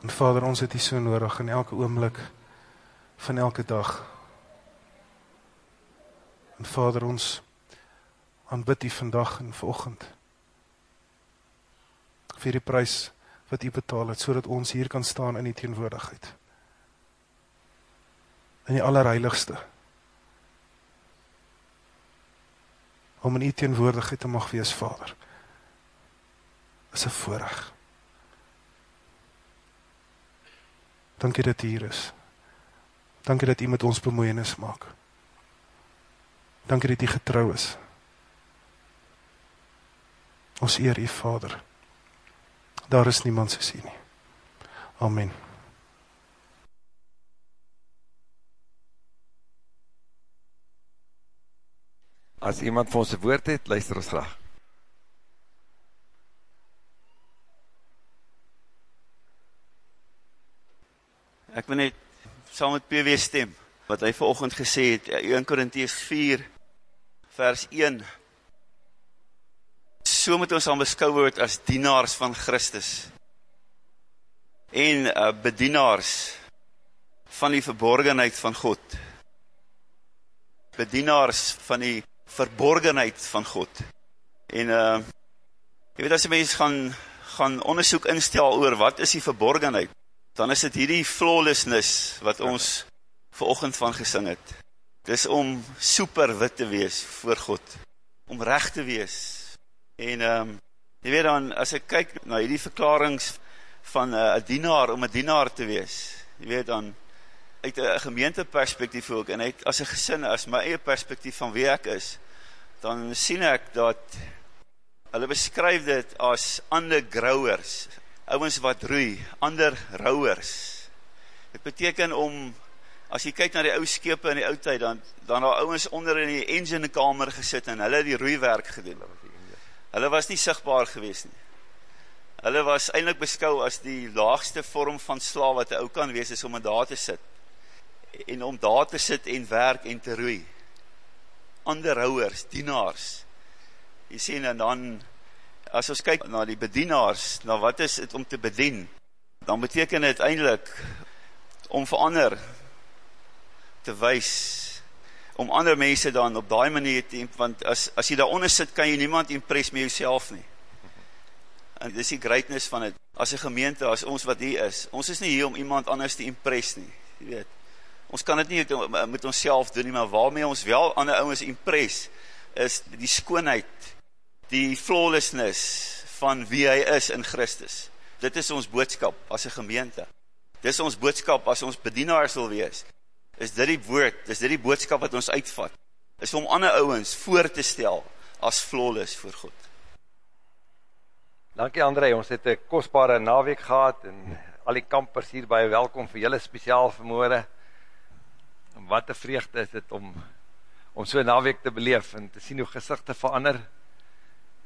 En Vader, ons het U so nodig in elke oomblik van elke dag. En Vader, ons aanbid U vandag en vanoggend vir die prys wat U betaal het sodat ons hier kan staan in U teenwoordigheid. In die allerheiligste. Om in U teenwoordigheid te mag wees, Vader. Is 'n voorreg. Dankie dat U hier is. Dankie dat U met ons bemoeienis maak. Dankie dat U getrou is. Ons eer U Vader. Daar is niemand soos U nie. Amen. As iemand vir ons 'n woord het, luister ons graag. Ek wil net saam met PW stem wat hy vanoggend gesê het 1 Korintiërs 4 vers 1 So moet ons aan beskou word as dienaars van Christus en uh, bedienaars van die verborgenheid van God. Bedienaars van die verborgenheid van God. En uh jy weet as jy mens gaan gaan ondersoek instel oor wat is die verborgenheid? Dan is dit hierdie flawlessness wat ons ver oggend van gesing het. Dis om super wit te wees voor God, om reg te wees. En ehm um, jy weet dan as ek kyk na hierdie verklaringe van 'n uh, dienaar om 'n dienaar te wees, jy weet dan uit 'n gemeenteperspektief ook en uit as 'n gesin as my eie perspektief van wie ek is, dan sien ek dat hulle beskryf dit as undergrowers, ouens wat roei, ander rouers. Dit beteken om as jy kyk na die ou skepe in die ou tyd dan dan daar ouens onder in die engine kamer gesit en hulle die roeiwerk gedoen. Hulle was nie sigbaar gewees nie. Hulle was eintlik beskou as die laagste vorm van slaaf wat 'n ou kan wees is om daar te sit. En om daar te sit en werk en te roei. Ander rouers, dienaars. Jy sien en dan as ons kyk na die bedienaars, na wat is dit om te bedien, dan beteken dit eintlik om vir ander te wys, om ander mense dan op daai manier te want as as jy daaronder sit, kan jy niemand impress met jouself nie. En dis die greatness van dit. As 'n gemeente, as ons wat hier is, ons is nie hier om iemand anders te impress nie, jy weet. Ons kan dit nie met onsself doen nie, maar waarmee ons wel ander ouens impress is die skoonheid die flawlessness van wie hy is in Christus. Dit is ons boodskap as 'n gemeente. Dis ons boodskap as ons bedienaars wil wees. Is dit die woord, dis dit die boodskap wat ons uitvat. Is om ander ouens voor te stel as flawless voor God. Dankie Andre, ons het 'n kosbare naweek gehad en al die kampers hier baie welkom vir julle spesiaal vermoere. Wat 'n vreugde is dit om om so 'n naweek te beleef en te sien hoe gesigte verander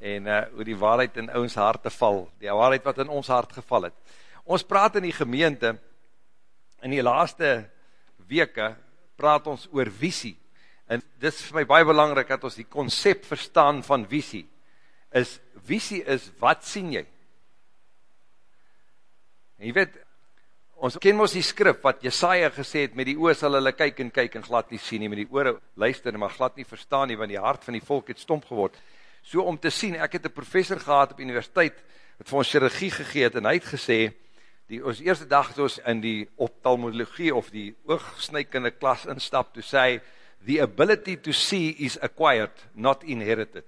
en uh, hoe die waarheid in ons hart te val, die waarheid wat in ons hart geval het. Ons praat in die gemeente, in die laaste weke, praat ons oor visie, en dit is vir my baie belangrijk, dat ons die concept verstaan van visie, is, visie is, wat sien jy? En jy weet, ons ken ons die skrif, wat Jesaja gesê het, met die oor sal hulle kyk en kyk en glad nie sien nie, met die oor luister, maar glad nie verstaan nie, want die hart van die volk het stomp geword, so om te sien, ek het een professor gehad op universiteit, wat vir ons chirurgie gegeet, en hy het gesê, die, ons eerste dag het ons in die ophthalmologie, of die oogsnijkende klas instap, to sê, the ability to see is acquired, not inherited.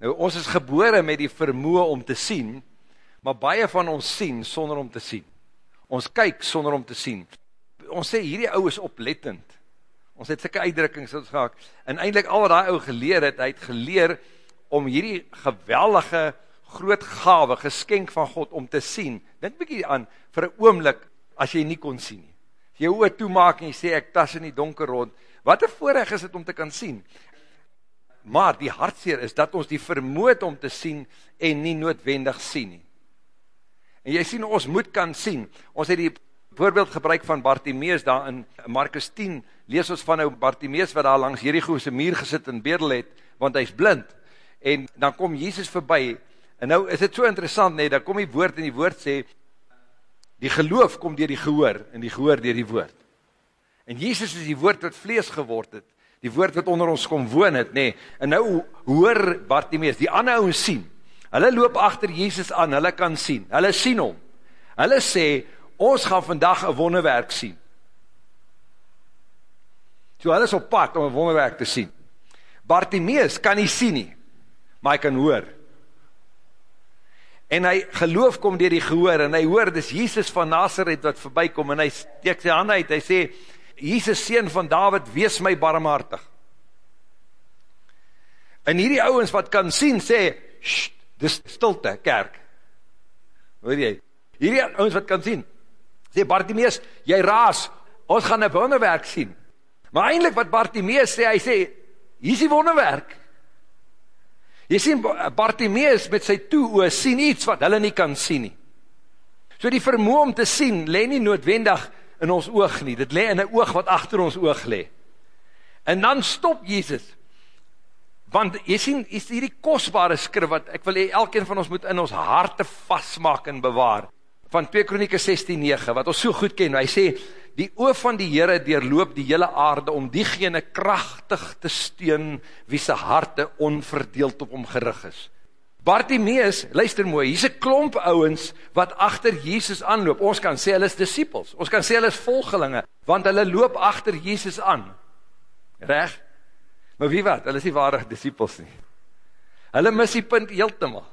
Nou, ons is gebore met die vermoe om te sien, maar baie van ons sien sonder om te sien. Ons kyk sonder om te sien. Ons sê, hierdie ou is oplettend. Ons het sikke uitdrukkings wat gehak. En eindelijk al wat die ou geleer het, hy het geleer om hierdie geweldige groot gave, geskenk van God, om te sien. Denk bykie aan, vir een oomlik, as jy nie kon sien nie. As jy oor toemaak en jy sê, ek tas in die donker rond, wat een voorrecht is het om te kan sien? Maar die hartseer is, dat ons die vermoed om te sien, en nie noodwendig sien nie. En jy sien, ons moet kan sien. Ons het die voorbeeld gebruik van Bartimeus daar in Markus 10, lees ons van nou Bartimeus wat daar langs Jericho's muur gesit en bedel het, want hy is blind. En dan kom Jesus voorbij En nou is dit so interessant, nee, dan kom die woord en die woord sê, die geloof kom dier die gehoor, en die gehoor dier die woord. En Jesus is die woord wat vlees geword het, die woord wat onder ons kom woon het, nee, en nou hoor Bartimeus, die ander ouwens sien, hulle loop achter Jesus aan, hulle kan sien, hulle sien hom, hulle sê, ons gaan vandag een wonderwerk sien. So hulle is op pad om een wonderwerk te sien. Bartimeus kan nie sien nie, maar hy kan hoor. En hy geloof kom dier die gehoor, en hy hoor, dis Jesus van Nazareth wat voorbij kom, en hy steek sy hand uit, hy sê, Jesus sien van David, wees my barmhartig. En hierdie ouwens wat kan sien, sê, sst, dis stilte, kerk. Hoor jy? Hierdie ouwens wat kan sien, sê, Bartimeus, jy raas, ons gaan een wonderwerk sien. Maar eindelijk wat Bartimeus sê, hy sê, hier is die wonderwerk. Jy sien, Bartimeus met sy toe sien iets wat hulle nie kan sien nie. So die vermoe om te sien, le nie noodwendig in ons oog nie, dit le in een oog wat achter ons oog le. En dan stop Jesus, want jy sien, is hierdie kostbare skrif, wat ek wil hee, elkeen van ons moet in ons harte vastmaak en bewaar, van 2 Kronieke 16,9, wat ons so goed ken, hy sê, die oog van die Heere deurloop die hele aarde, om diegene krachtig te steun, wie sy harte onverdeeld op hom gerig is. Bartimeus, luister mooi, hier is een klomp ouwens wat achter Jesus aanloop. Ons kan sê hulle is disciples, ons kan sê hulle is volgelinge, want hulle loop achter Jesus aan. Reg? Maar wie wat? Hulle is nie ware disciples nie. Hulle mis die punt heel te maak.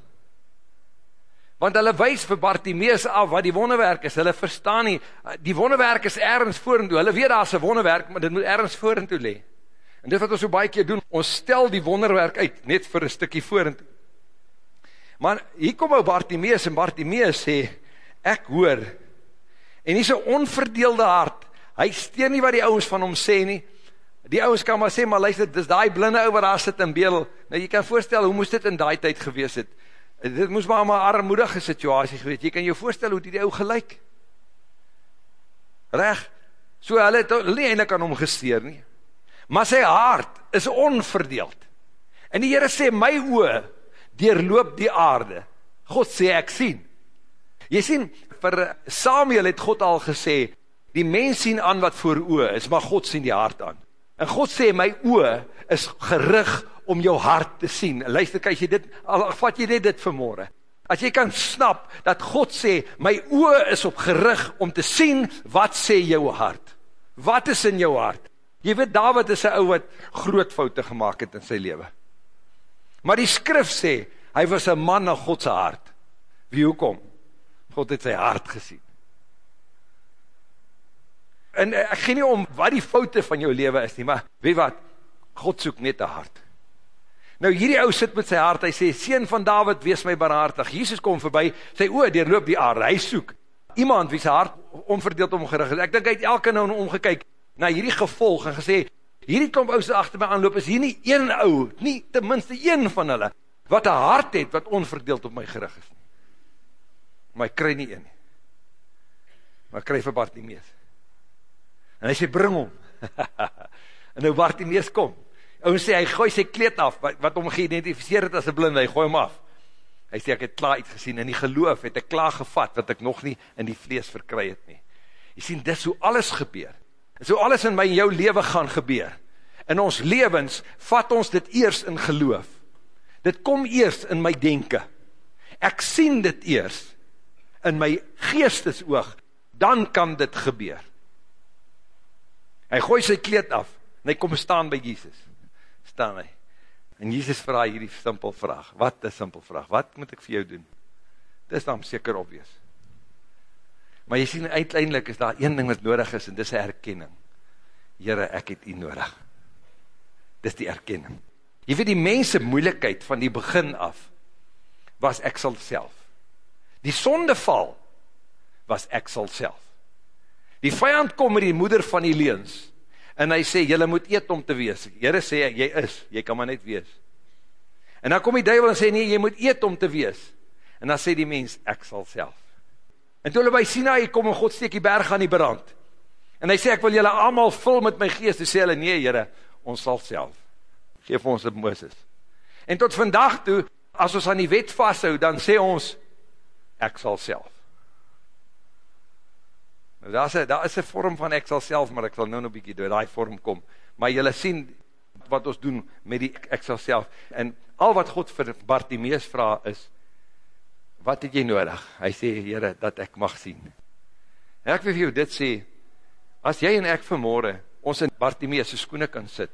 Want hulle wys vir Bartimeus af wat die wonderwerk is. Hulle verstaan nie, die wonderwerk is ergens vorentoe. Hulle weet daar is een wonderwerk, maar dit moet ergens vorentoe le. En dit wat ons so baie keer doen, ons stel die wonderwerk uit, net vir een stukkie vorentoe. Maar hier kom ou Bartimeus en Bartimeus sê, ek hoor, en hy is een onverdeelde hart, hy steen nie wat die ouwens van hom sê nie, die ouwens kan maar sê, maar luister, dis die blinde ouwe daar sit in beel, nou jy kan voorstel, hoe moes dit in die tyd gewees het, dit moes maar maar armoedige situasie gewees, jy kan jou voorstel hoe die die ouwe gelijk, reg, so hulle het nie eindelijk aan hom gesteer nie, maar sy hart is onverdeeld, en die Heere sê, my oe, deurloop die aarde. God sê, ek sien. Jy sien, vir Samuel het God al gesê, die mens sien aan wat voor oe is, maar God sien die hart aan. En God sê, my oe is gerig om jou hart te sien. Luister, kijk jy dit, al vat jy dit dit vanmorgen. As jy kan snap, dat God sê, my oe is op gerig om te sien, wat sê jou hart? Wat is in jou hart? Jy weet, David is een ou wat groot foute gemaakt het in sy leven. Maar die skrif sê, hy was een man na Godse hart. Wie hoekom? God het sy hart gesien. En eh, ek gee nie om wat die foute van jou leven is nie, maar weet wat, God soek net een hart. Nou hierdie ou sit met sy hart, hy sê, Seen van David, wees my barhartig. Jesus kom voorbij, sy oor, die loop die aarde, hy soek. Iemand wie sy hart onverdeeld omgerig is. Ek dink hy het elke nou omgekyk na hierdie gevolg en gesê, hierdie klomp ouse achter my aanloop, is hier nie een ou, nie tenminste een van hulle, wat een hart het, wat onverdeeld op my gerig is. Maar ek kry nie een nie. Maar ek kry vir Bartimeus. En hy sê, bring hom. en nou Bartimeus kom. Oon sê, hy gooi sy kleed af, wat, hom geïdentificeer het as een blinde, hy gooi hom af. Hy sê, ek het klaar iets gesien, en die geloof het ek klaar gevat, wat ek nog nie in die vlees verkry het nie. Jy sien, dis hoe alles gebeur. So alles in my en jou leven gaan gebeur. In ons levens vat ons dit eers in geloof. Dit kom eers in my denken. Ek sien dit eers in my geestesoog. Dan kan dit gebeur. Hy gooi sy kleed af en hy kom staan by Jesus. Staan hy. En Jesus vraag hierdie simpel vraag. Wat is simpel vraag? Wat moet ek vir jou doen? Dit is dan seker opwees. Maar jy sien, uiteindelik is daar een ding wat nodig is, en dis die erkenning. Heere, ek het u nodig. Dis die erkenning. Jy weet die mense moeilikheid van die begin af, was ek sal self. Die sondeval was ek sal self. Die vijand kom met die moeder van die leens, en hy sê, jylle moet eet om te wees. Heere sê, jy is, jy kan maar net wees. En dan kom die duivel en sê, nee, jy moet eet om te wees. En dan sê die mens, ek sal self. En toe hulle by Sinai kom en God steek die berg aan die brand. En hy sê, ek wil julle allemaal vul met my geest. Toe sê hulle, nee, jyre, ons sal self. Geef ons op Mooses. En tot vandag toe, as ons aan die wet vasthou, dan sê ons, ek sal self. Daar, is a, daar is een vorm van ek sal self, maar ek sal nou nog bykie door die vorm kom. Maar jylle sien wat ons doen met die ek sal self. En al wat God vir Bartimeus vraag is, wat het jy nodig? Hy sê, Heere, dat ek mag sien. En ek wil vir jou dit sê, as jy en ek vanmorgen ons in Bartimeus' skoene kan sit,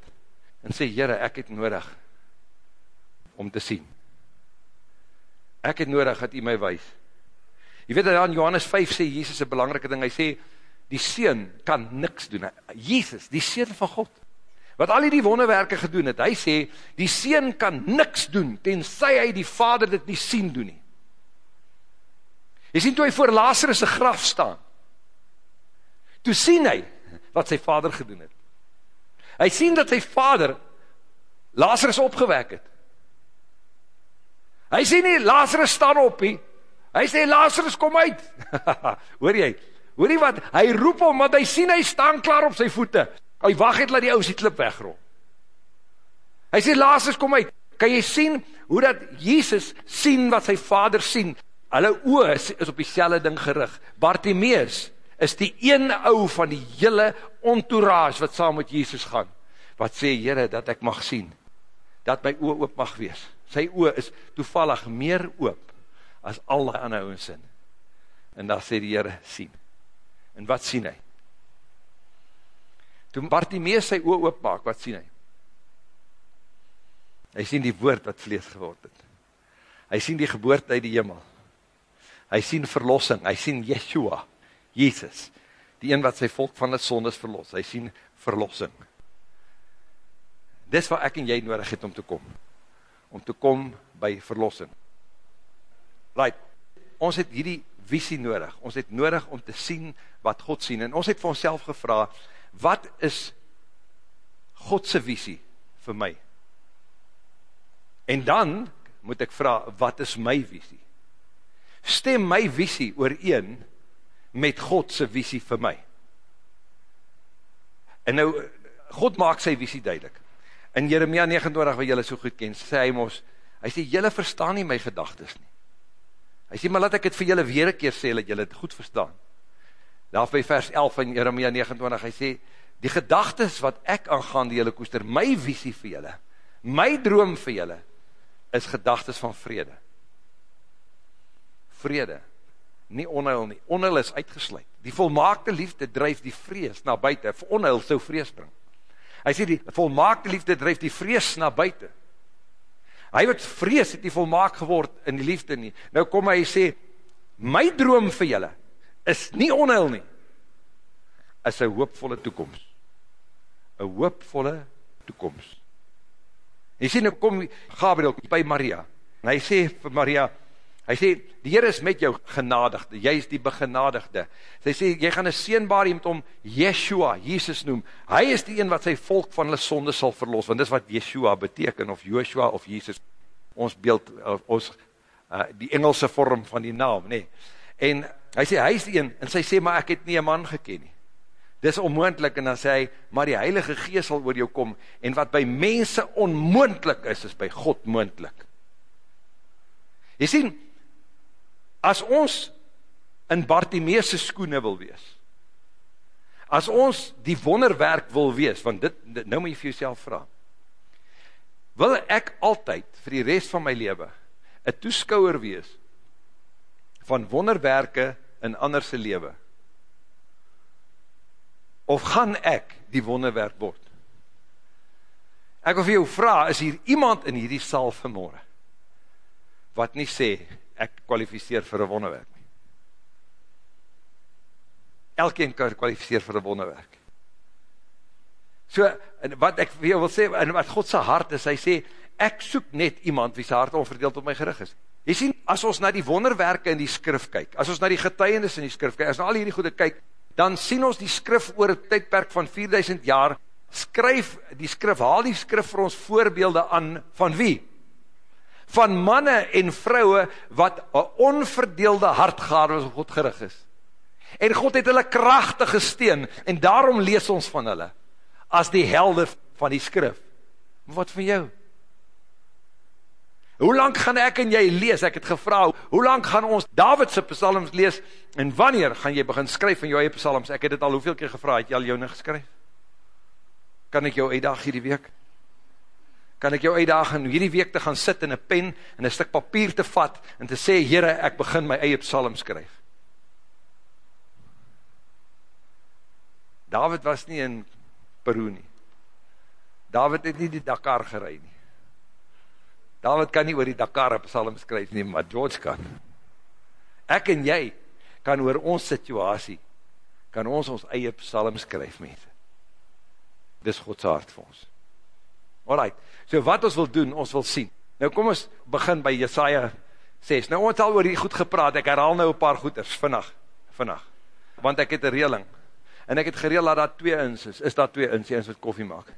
en sê, Heere, ek het nodig om te sien. Ek het nodig dat jy my wees. Jy weet dat in Johannes 5 sê, Jesus een belangrike ding, hy sê, die Seen kan niks doen. Jesus, die Seen van God, wat al die wonderwerke gedoen het, hy sê, die Seen kan niks doen, tenzij hy die Vader dit nie sien doen nie. Jy sien, toe hy voor Lazarus' graf staan, toe sien hy, wat sy vader gedoen het. Hy sien dat sy vader, Lazarus opgewek het. Hy sê nie, Lazarus staan op nie, hy sê, Lazarus kom uit. Hoor jy, hoor jy wat, hy roep om, want hy sien, hy staan klaar op sy voete. Hy wacht het, laat die ouwe sy klip wegrol. Hy sê, Lazarus kom uit. Kan jy sien, hoe dat Jesus sien wat sy vader sien? Hulle oor is, is op die selle ding gerig. Bartimeus is die een ou van die hele entourage wat saam met Jesus gaan. Wat sê, Heere, dat ek mag sien. Dat my oor oop mag wees. Sy oor is toevallig meer oop as al die ander ouwe sin. En daar sê die Heere, sien. En wat sien hy? Toen Bartimeus sy oor oop maak, wat sien hy? Hy sien die woord wat vlees geword het. Hy sien die geboorte uit die hemel hy sien verlossing, hy sien Yeshua, Jesus, die een wat sy volk van die sondes verlos, hy sien verlossing. Dis wat ek en jy nodig het om te kom, om te kom by verlossing. Right, ons het hierdie visie nodig, ons het nodig om te sien wat God sien, en ons het vir onszelf gevra, wat is Godse visie vir my? En dan moet ek vraag, wat is my visie? stem my visie ooreen met Godse visie vir my. En nou, God maak sy visie duidelik. In Jeremia 29, wat jylle so goed ken, sê hy ons, hy sê, jylle verstaan nie my gedagtes nie. Hy sê, maar laat ek het vir jylle weer een keer sê, dat jylle het goed verstaan. Daar by vers 11 van Jeremia 29, hy sê, die gedagtes wat ek aangaan, die jylle koester, my visie vir jylle, my droom vir jylle, is gedagtes van vrede. Vrede, nie onheil nie, onheil is uitgesluit, die volmaakte liefde drijf die vrees na buiten, onheil sou vrees bring, hy sê die volmaakte liefde drijf die vrees na buiten, hy wat vrees het die volmaak geword in die liefde nie, nou kom hy sê, my droom vir julle, is nie onheil nie, is een hoopvolle toekomst, een hoopvolle toekomst, hy sê nou kom Gabriel by Maria, en hy sê vir Maria, Hy sê, die Heer is met jou genadigde, jy is die begenadigde. Hy sê, jy gaan een seenbaar iemand om Yeshua, Jesus noem. Hy is die een wat sy volk van hulle sonde sal verlos, want dis wat Yeshua beteken, of Joshua of Jesus, ons beeld, ons, uh, die Engelse vorm van die naam, nee. En hy sê, hy is die een, en sy sê, maar ek het nie een man geken nie. Dis onmoendlik, en dan sê hy, maar die Heilige Geest sal oor jou kom, en wat by mense onmoendlik is, is by God moendlik. Jy sien, as ons in Bartimeese skoene wil wees, as ons die wonderwerk wil wees, want dit, dit nou moet jy vir jouself vraag, wil ek altyd vir die rest van my leven een toeskouwer wees van wonderwerke in anderse leven? Of gaan ek die wonderwerk word? Ek wil vir jou vraag, is hier iemand in hierdie sal vanmorgen wat nie sê, ek kwalificeer vir een wonderwerk nie. Elkeen kan kwalificeer vir een wonderwerk. So, wat ek vir jou wil sê, en wat Godse hart is, hy sê, ek soek net iemand wie sy hart onverdeeld op my gerig is. Jy sien, as ons na die wonderwerke in die skrif kyk, as ons na die getuienis in die skrif kyk, as na al hierdie goede kyk, dan sien ons die skrif oor een tydperk van 4000 jaar, skryf die skrif, haal die skrif vir ons voorbeelde aan, van wie? Van manne en vrouwe wat een onverdeelde hartgaar op God gerig is. En God het hulle krachtige steen, en daarom lees ons van hulle, as die helde van die skrif. Maar wat van jou? Hoe lang gaan ek en jy lees? Ek het gevra, hoe lang gaan ons Dawid se psalms lees en wanneer gaan jy begin skryf van jou eie psalms? Ek het dit al hoeveel keer gevra, het jy al joune geskryf? Kan ek jou uitdaag hierdie week? Kan ek jou uitdaag om hierdie week te gaan sit in 'n pen en 'n stuk papier te vat en te sê, Here, ek begin my eie psalm skryf. David was nie in Peru nie. David het nie die Dakar gery nie. David kan nie oor die Dakar op psalm skryf nie, maar George kan. Ek en jy kan oor ons situasie, kan ons ons eie psalm skryf, mense. Dis Godse hart vir ons. Alright, so wat ons wil doen, ons wil sien. Nou kom ons begin by Jesaja 6. Nou ons al oor die goed gepraat, ek herhaal nou een paar goeders, vannacht, vannacht. Want ek het een reeling, en ek het gereel dat daar twee ins is, is daar twee ins, die ins wat koffie maak.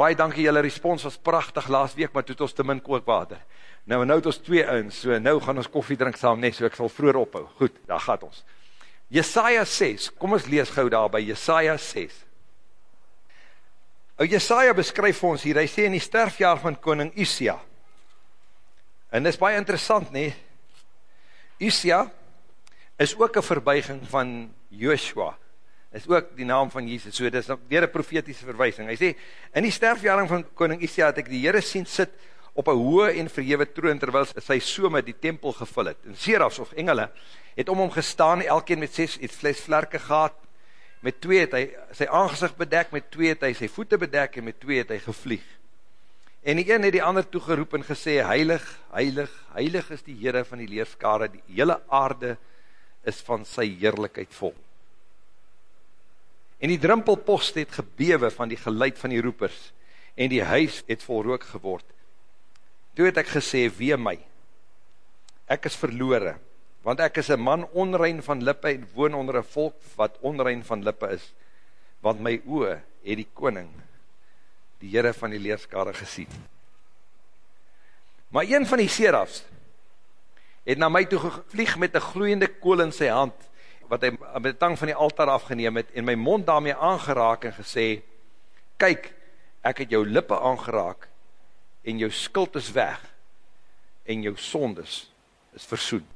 Baie dankie, jylle respons was prachtig laas week, maar toet ons te min kookwater. Nou, nou het ons twee ins, so nou gaan ons koffie drink saam, nee, so ek sal vroeger ophou. Goed, daar gaat ons. Jesaja 6, kom ons lees gauw daar by Jesaja 6. O Jesaja beskryf vir ons hier, hy sê in die sterfjaar van koning Isia, en dis baie interessant nie, Isia is ook een verbuiging van Joshua, is ook die naam van Jesus, so dit is weer een profetiese verwijsing. Hy sê, in die sterfjaring van koning Isia het ek die Heere sien sit op een hoë en verhewe troon, terwyl sy some die tempel gevul het. En Serafs of engele het om hom gestaan, elkeen met ses het flesvlerke gehad, met twee het hy sy aangezicht bedek, met twee het hy sy voete bedek, en met twee het hy gevlieg. En die een het die ander toegeroep en gesê, heilig, heilig, heilig is die Heere van die leerskare, die hele aarde is van sy heerlijkheid vol. En die drimpelpost het gebewe van die geluid van die roepers, en die huis het vol rook geword. Toe het ek gesê, wee my, ek is verloore, want ek is een man onrein van lippe, en woon onder een volk wat onrein van lippe is, want my oe het die koning, die Heere van die leerskade gesien. Maar een van die serafs, het na my toe gevlieg met een gloeiende kool in sy hand, wat hy met die tang van die altaar afgeneem het, en my mond daarmee aangeraak en gesê, kyk, ek het jou lippe aangeraak, en jou skuld is weg, en jou sondes is versoen.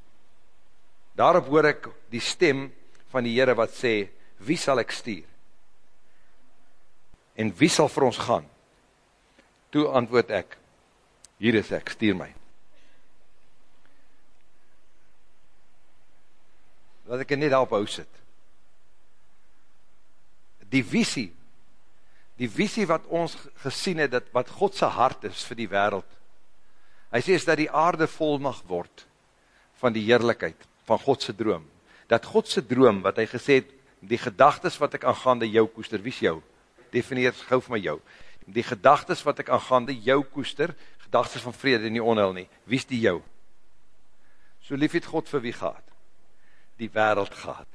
Daarop hoor ek die stem van die Heere wat sê, wie sal ek stuur? En wie sal vir ons gaan? Toe antwoord ek, hier is ek, stuur my. dat ek net daarop hou sit. Die visie, die visie wat ons gesien het, dat wat Godse hart is vir die wereld, hy sê is dat die aarde vol mag word van die heerlijkheid, van Godse droom. Dat Godse droom, wat hy gesê het, die gedagtes wat ek aangaande jou koester, wie is jou? Defineer gauw vir my jou. Die gedagtes wat ek aangaande jou koester, gedagtes van vrede en nie onheil nie, wie is die jou? So lief het God vir wie gaat? die wereld gehad.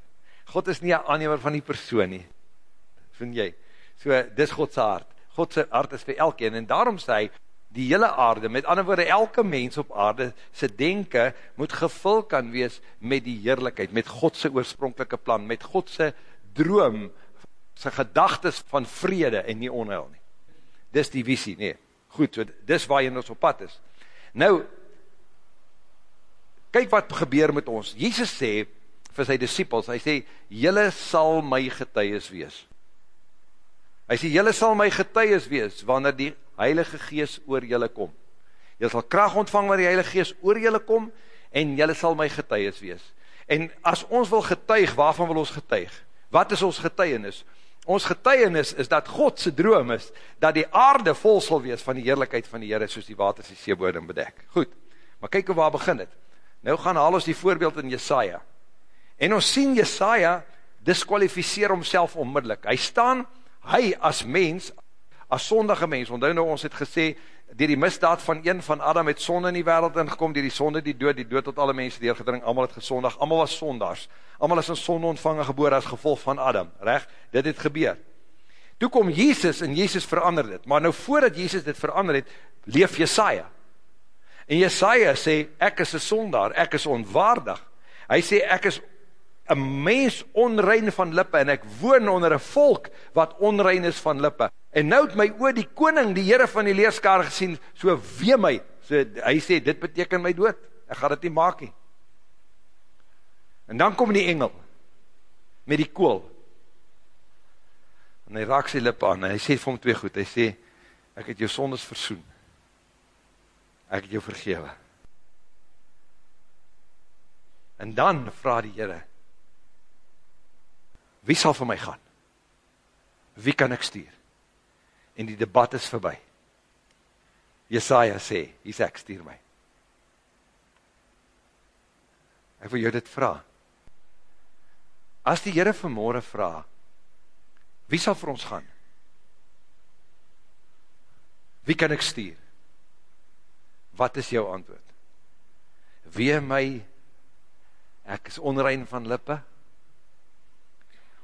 God is nie een aannemer van die persoon nie. Vind jy? So, dis Godse hart. Godse hart is vir elkeen. En daarom sê hy, die hele aarde, met ander woorde, elke mens op aarde, sy denke, moet gevul kan wees met die heerlijkheid, met Godse oorspronkelike plan, met Godse droom, sy gedagtes van vrede en nie onheil nie. Dis die visie, nee. Goed, so dis waar jy ons op pad is. Nou, kyk wat gebeur met ons. Jesus sê, vir sy disciples, hy sê, jylle sal my getuies wees. Hy sê, jylle sal my getuies wees, wanneer die Heilige Gees oor jylle kom. Jylle sal kracht ontvang wanneer die Heilige Gees oor jylle kom, en jylle sal my getuies wees. En as ons wil getuig, waarvan wil ons getuig? Wat is ons getuienis? Ons getuienis is dat Godse droom is, dat die aarde vol sal wees van die heerlijkheid van die Heere, soos die waters die seeboording bedek. Goed, maar kyk waar begin het. Nou gaan haal ons die voorbeeld in Jesaja. En ons sien Jesaja disqualificeer homself onmiddellik. Hy staan, hy as mens, as sondige mens, onthou nou ons het gesê, dier die misdaad van een van Adam het sonde in die wereld ingekom, dier die sonde die dood, die dood tot alle mense deurgedring, allemaal het gesondig, allemaal was sondags, allemaal is in sonde ontvangen geboor as gevolg van Adam, recht, dit het gebeur. Toe kom Jezus en Jezus verander dit, maar nou voordat Jezus dit verander het, leef Jesaja. En Jesaja sê, ek is een sondaar, ek is onwaardig. Hy sê, ek is een mens onrein van lippe, en ek woon onder een volk wat onrein is van lippe. En nou het my oor die koning, die heren van die leerskare gesien, so wee my, So, hy sê, dit beteken my dood, ek ga dit nie maak nie. En dan kom die engel, met die kool, en hy raak sy lip aan, en hy sê vir hom twee goed, hy sê, ek het jou sondes versoen, ek het jou vergewe. En dan vraag die Heere, wie sal vir my gaan? Wie kan ek stuur? En die debat is voorbij. Jesaja sê, hier sê ek stuur my. Ek wil jou dit vraag. As die Heere vanmorgen vraag, wie sal vir ons gaan? Wie kan ek stuur? Wat is jou antwoord? Wee my, ek is onrein van lippe?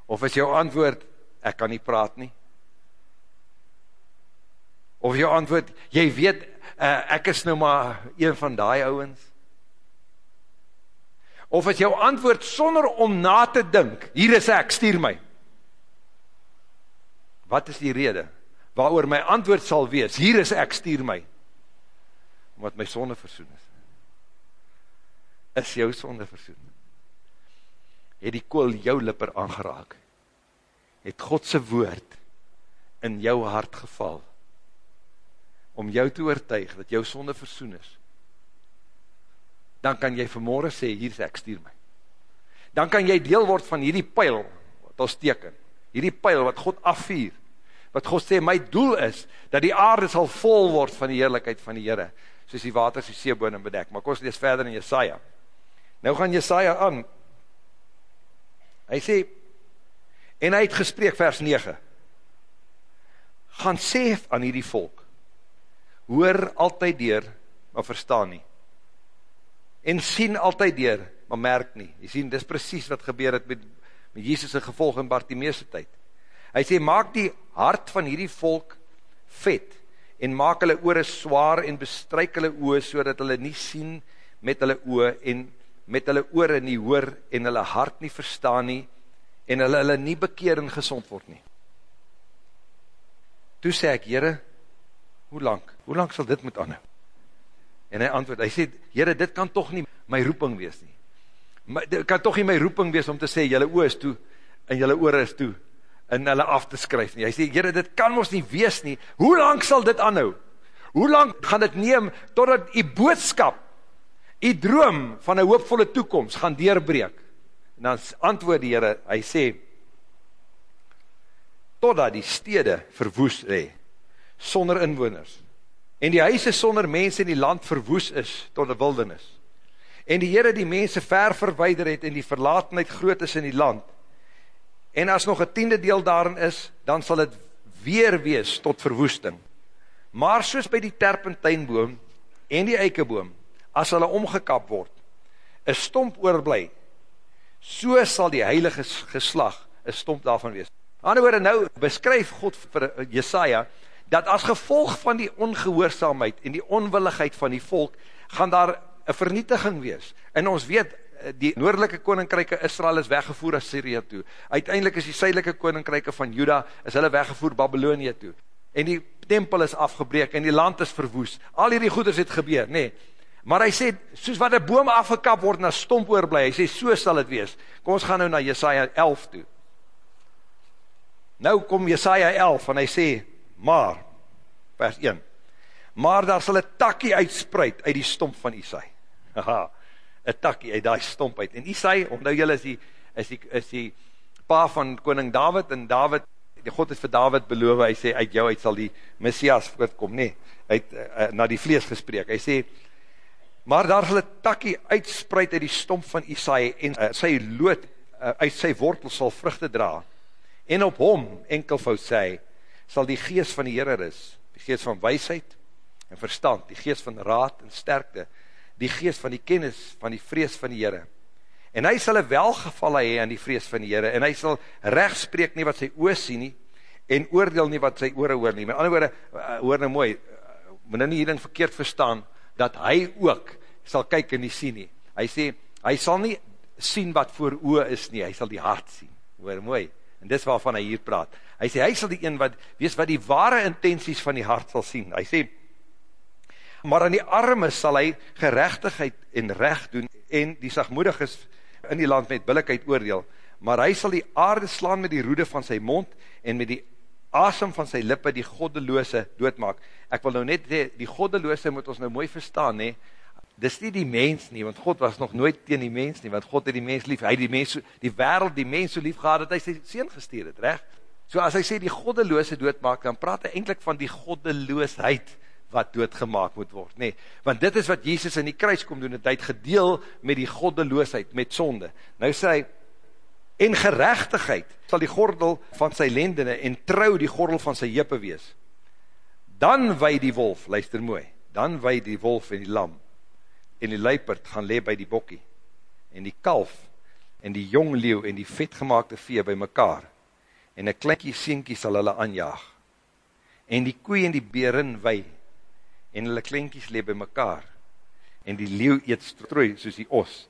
Of is jou antwoord, ek kan nie praat nie? Of jou antwoord, jy weet, uh, ek is nou maar een van die ouwens? Of is jou antwoord, sonder om na te dink, hier is ek, stuur my? Wat is die rede? Waar my antwoord sal wees, hier is ek, stuur my? Omdat my sonde versoen is. Is jou sonde versoen? Het die kool jou lipper aangeraak? Het Godse woord in jou hart geval? Om jou te oortuig dat jou sonde versoen is? Dan kan jy vanmorgen sê, hier is ek, stuur my. Dan kan jy deel word van hierdie pijl, wat ons teken, hierdie pijl wat God afvier, wat God sê, my doel is, dat die aarde sal vol word van die heerlijkheid van die Heere, soos die waters die seeboon bedek, maar kom ons lees verder in Jesaja, nou gaan Jesaja aan, hy sê, en hy het gespreek vers 9, gaan sê aan hierdie volk, hoor altyd deur, maar verstaan nie, en sien altyd deur, maar merk nie, jy sien, dis precies wat gebeur het met, met Jesus' gevolg in Bartimeese tyd, Hy sê, maak die hart van hierdie volk vet, en maak hulle oore zwaar, en bestryk hulle oor, so dat hulle nie sien met hulle oor, en met hulle oore nie hoor, en hulle hart nie verstaan nie, en hulle hulle nie bekeer en gezond word nie. Toe sê ek, Heere, hoe lang, hoe lang sal dit moet aanhou? En hy antwoord, hy sê, Heere, dit kan toch nie my roeping wees nie. Maar, dit kan toch nie my roeping wees om te sê, jylle oor is toe, en jylle oor is toe, in hulle af te skryf nie. Hy sê, Heere, dit kan ons nie wees nie. Hoe lang sal dit anhou? Hoe lang gaan dit neem, totdat die boodskap, die droom van een hoopvolle toekomst gaan deurbreek? En dan antwoord die Heere, hy sê, totdat die stede verwoes he, sonder inwoners, en die huise sonder mense in die land verwoes is, tot die wildernis, en die Heere die mense ver verweider het, en die verlatenheid groot is in die land, en as nog een tiende deel daarin is, dan sal het weer wees tot verwoesting. Maar soos by die terpentijnboom en die eikeboom, as hulle omgekap word, een stomp oorblij, so sal die heilige geslag een stomp daarvan wees. Ander woorde nou, beskryf God vir Jesaja, dat as gevolg van die ongehoorzaamheid en die onwilligheid van die volk, gaan daar een vernietiging wees. En ons weet, die noordelike koninkryke Israel is weggevoer as Syrië toe. Uiteindelik is die suidelike koninkryke van Juda, is hulle weggevoer Babylonie toe. En die tempel is afgebreek en die land is verwoes. Al hierdie goeders het gebeur, nee. Maar hy sê, soos wat een boom afgekap word en een stomp oorblij, hy sê, so sal het wees. Kom ons gaan nou na Jesaja 11 toe. Nou kom Jesaja 11 en hy sê, maar, vers 1, maar daar sal een takkie uitspreid uit die stomp van Isai. Haha, een takkie uit die stomp uit. En Isai, omdat jylle is die, is, die, is die pa van koning David, en David, die God het vir David beloof, hy sê, uit jou uit sal die Messias voortkom, nee, uit, uh, na die vlees gespreek. Hy sê, maar daar sal een takkie uitspreid uit die stomp van Isai, en uh, sy lood uh, uit sy wortel sal vruchte dra, en op hom, enkelvoud sê, sal die geest van die Heere is, die geest van weisheid en verstand, die geest van raad en sterkte, die geest van die kennis van die vrees van die Heere. En hy sal een welgevalle hee aan die vrees van die Heere, en hy sal recht spreek nie wat sy oor sien nie, en oordeel nie wat sy oor hoor nie. Met ander woorde, uh, hoor nou mooi, uh, moet nou nie hierin verkeerd verstaan, dat hy ook sal kyk en nie sien nie. Hy sê, hy sal nie sien wat voor oor is nie, hy sal die hart sien. Hoor mooi, en dis waarvan hy hier praat. Hy sê, hy sal die een wat, wees wat die ware intenties van die hart sal sien. Hy sê, Maar aan die arme sal hy gerechtigheid en recht doen, en die sagmoediges in die land met billikheid oordeel. Maar hy sal die aarde slaan met die roede van sy mond, en met die asem van sy lippe die goddeloose doodmaak. Ek wil nou net sê, die goddeloose moet ons nou mooi verstaan, nee, dis nie die mens nie, want God was nog nooit teen die mens nie, want God het die mens lief, hy die mens, die wereld die mens so lief gehad, dat hy sy sien gesteer het, recht? So as hy sê die goddeloose doodmaak, dan praat hy eindelijk van die goddeloosheid, wat doodgemaak moet word, nee, want dit is wat Jezus in die kruis kom doen, het hy het gedeel met die goddeloosheid, met sonde. Nou sê hy, en gerechtigheid sal die gordel van sy lendene en trouw die gordel van sy jippe wees. Dan wei die wolf, luister mooi, dan wei die wolf en die lam, en die luipert gaan le by die bokkie, en die kalf, en die jong leeuw, en die vetgemaakte vee by mekaar, en een kleinkie sienkie sal hulle aanjaag, en die koei en die berin wei, en hulle kleinkies le by mekaar, en die leeuw eet strooi soos die os,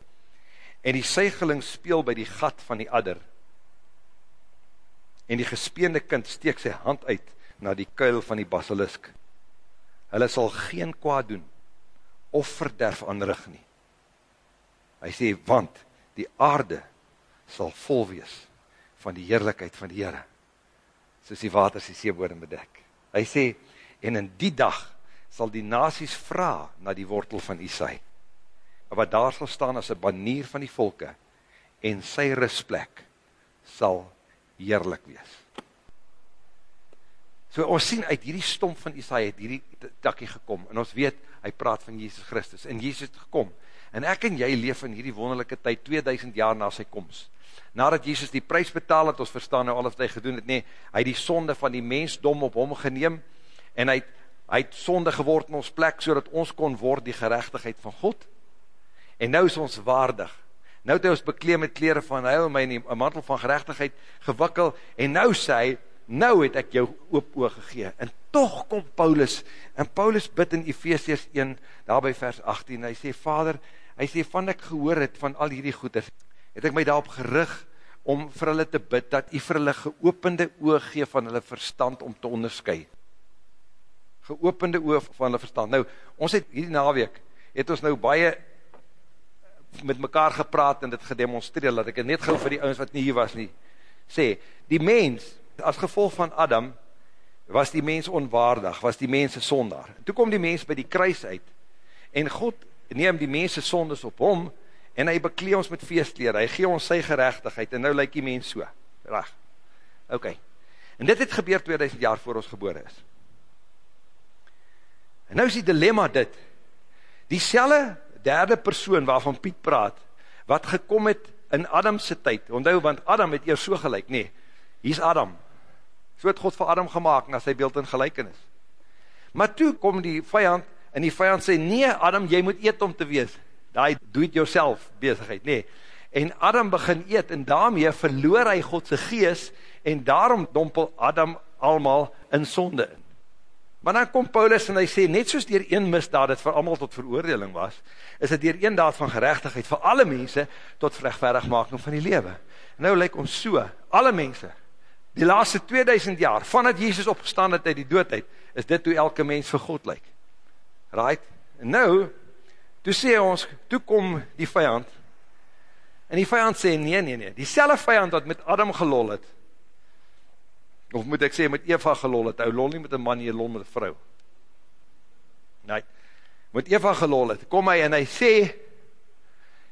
en die seigeling speel by die gat van die adder, en die gespeende kind steek sy hand uit na die kuil van die basilisk. Hulle sal geen kwaad doen, of verderf aanrig nie. Hy sê, want die aarde sal vol wees van die heerlijkheid van die Heere, soos die waters die seeboorden bedek. Hy sê, en in die dag sal die nasies vraag na die wortel van Isai, wat daar sal staan as een banier van die volke, en sy rustplek sal heerlik wees. So ons sien uit hierdie stomp van Isai het hierdie takkie gekom, en ons weet, hy praat van Jesus Christus, en Jesus het gekom, en ek en jy leef in hierdie wonderlijke tyd, 2000 jaar na sy komst. Nadat Jesus die prijs betaal het, ons verstaan nou al wat hy gedoen het, nee, hy die sonde van die mensdom op hom geneem, en hy, hy het sonde geword in ons plek, so ons kon word die gerechtigheid van God, en nou is ons waardig, nou het hy ons bekleem met kleren van hy en my in die mantel van gerechtigheid gewikkel, en nou sê hy, nou het ek jou oop oog gegeen, en toch kom Paulus, en Paulus bid in Ephesians 1, daarby vers 18, hy sê, vader, hy sê, van ek gehoor het van al hierdie goeders, het ek my daarop gerig, om vir hulle te bid, dat hy vir hulle geopende oog gee van hulle verstand om te onderskui. Geopende oog van hulle verstand. Nou, ons het hierdie naweek, het ons nou baie met mekaar gepraat en dit gedemonstreer, dat ek het net gauw vir die ouwens wat nie hier was nie, sê, die mens, as gevolg van Adam, was die mens onwaardig, was die mens een sondaar. Toe kom die mens by die kruis uit, en God neem die mens sondes op hom, en hy beklee ons met feestleer, hy gee ons sy gerechtigheid, en nou lyk die mens so, reg, ok, en dit het gebeur 2000 jaar voor ons gebore is. En nou is die dilemma dit, die selle derde persoon waarvan Piet praat, wat gekom het in Adamse tyd, onthou, want Adam het eers so gelijk, nee, hier is Adam, so het God vir Adam gemaakt, na sy beeld in gelijkenis. Maar toe kom die vijand, en die vijand sê, nee Adam, jy moet eet om te wees, die do-it-yourself bezigheid, nee, en Adam begin eet, en daarmee verloor hy Godse gees, en daarom dompel Adam almal in sonde in. Maar dan kom Paulus en hy sê, net soos dier een misdaad het vir allemaal tot veroordeling was, is het dier een daad van gerechtigheid vir alle mense tot rechtverigmaking van die lewe. Nou lyk ons so, alle mense, die laatste 2000 jaar, vanat Jesus opgestaan het uit die doodheid, is dit hoe elke mens vir God lyk. Right? En nou, toe sê ons, toe kom die vijand, en die vijand sê, nee, nee, nee, die selwe vijand wat met Adam gelol het, of moet ek sê, met Eva gelol het, ou lol nie met een man, jy lol met een vrou. Nee, met Eva gelol het, kom hy en hy sê,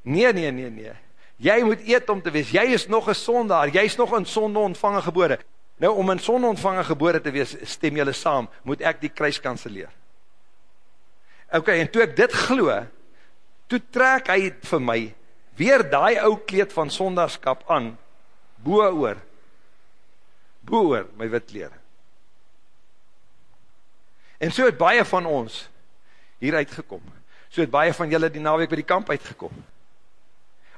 nee, nee, nee, nee, jy moet eet om te wees, jy is nog een sondaar, jy is nog in sonde ontvangen gebore. Nou, om in sonde ontvangen gebore te wees, stem jylle saam, moet ek die kruis kanseleer. Ok, en toe ek dit glo, toe trek hy vir my, weer die ou kleed van sondarskap aan, boe oor, boer my wit kleren. En so het baie van ons hier uitgekom. So het baie van julle die naweek by die kamp uitgekom.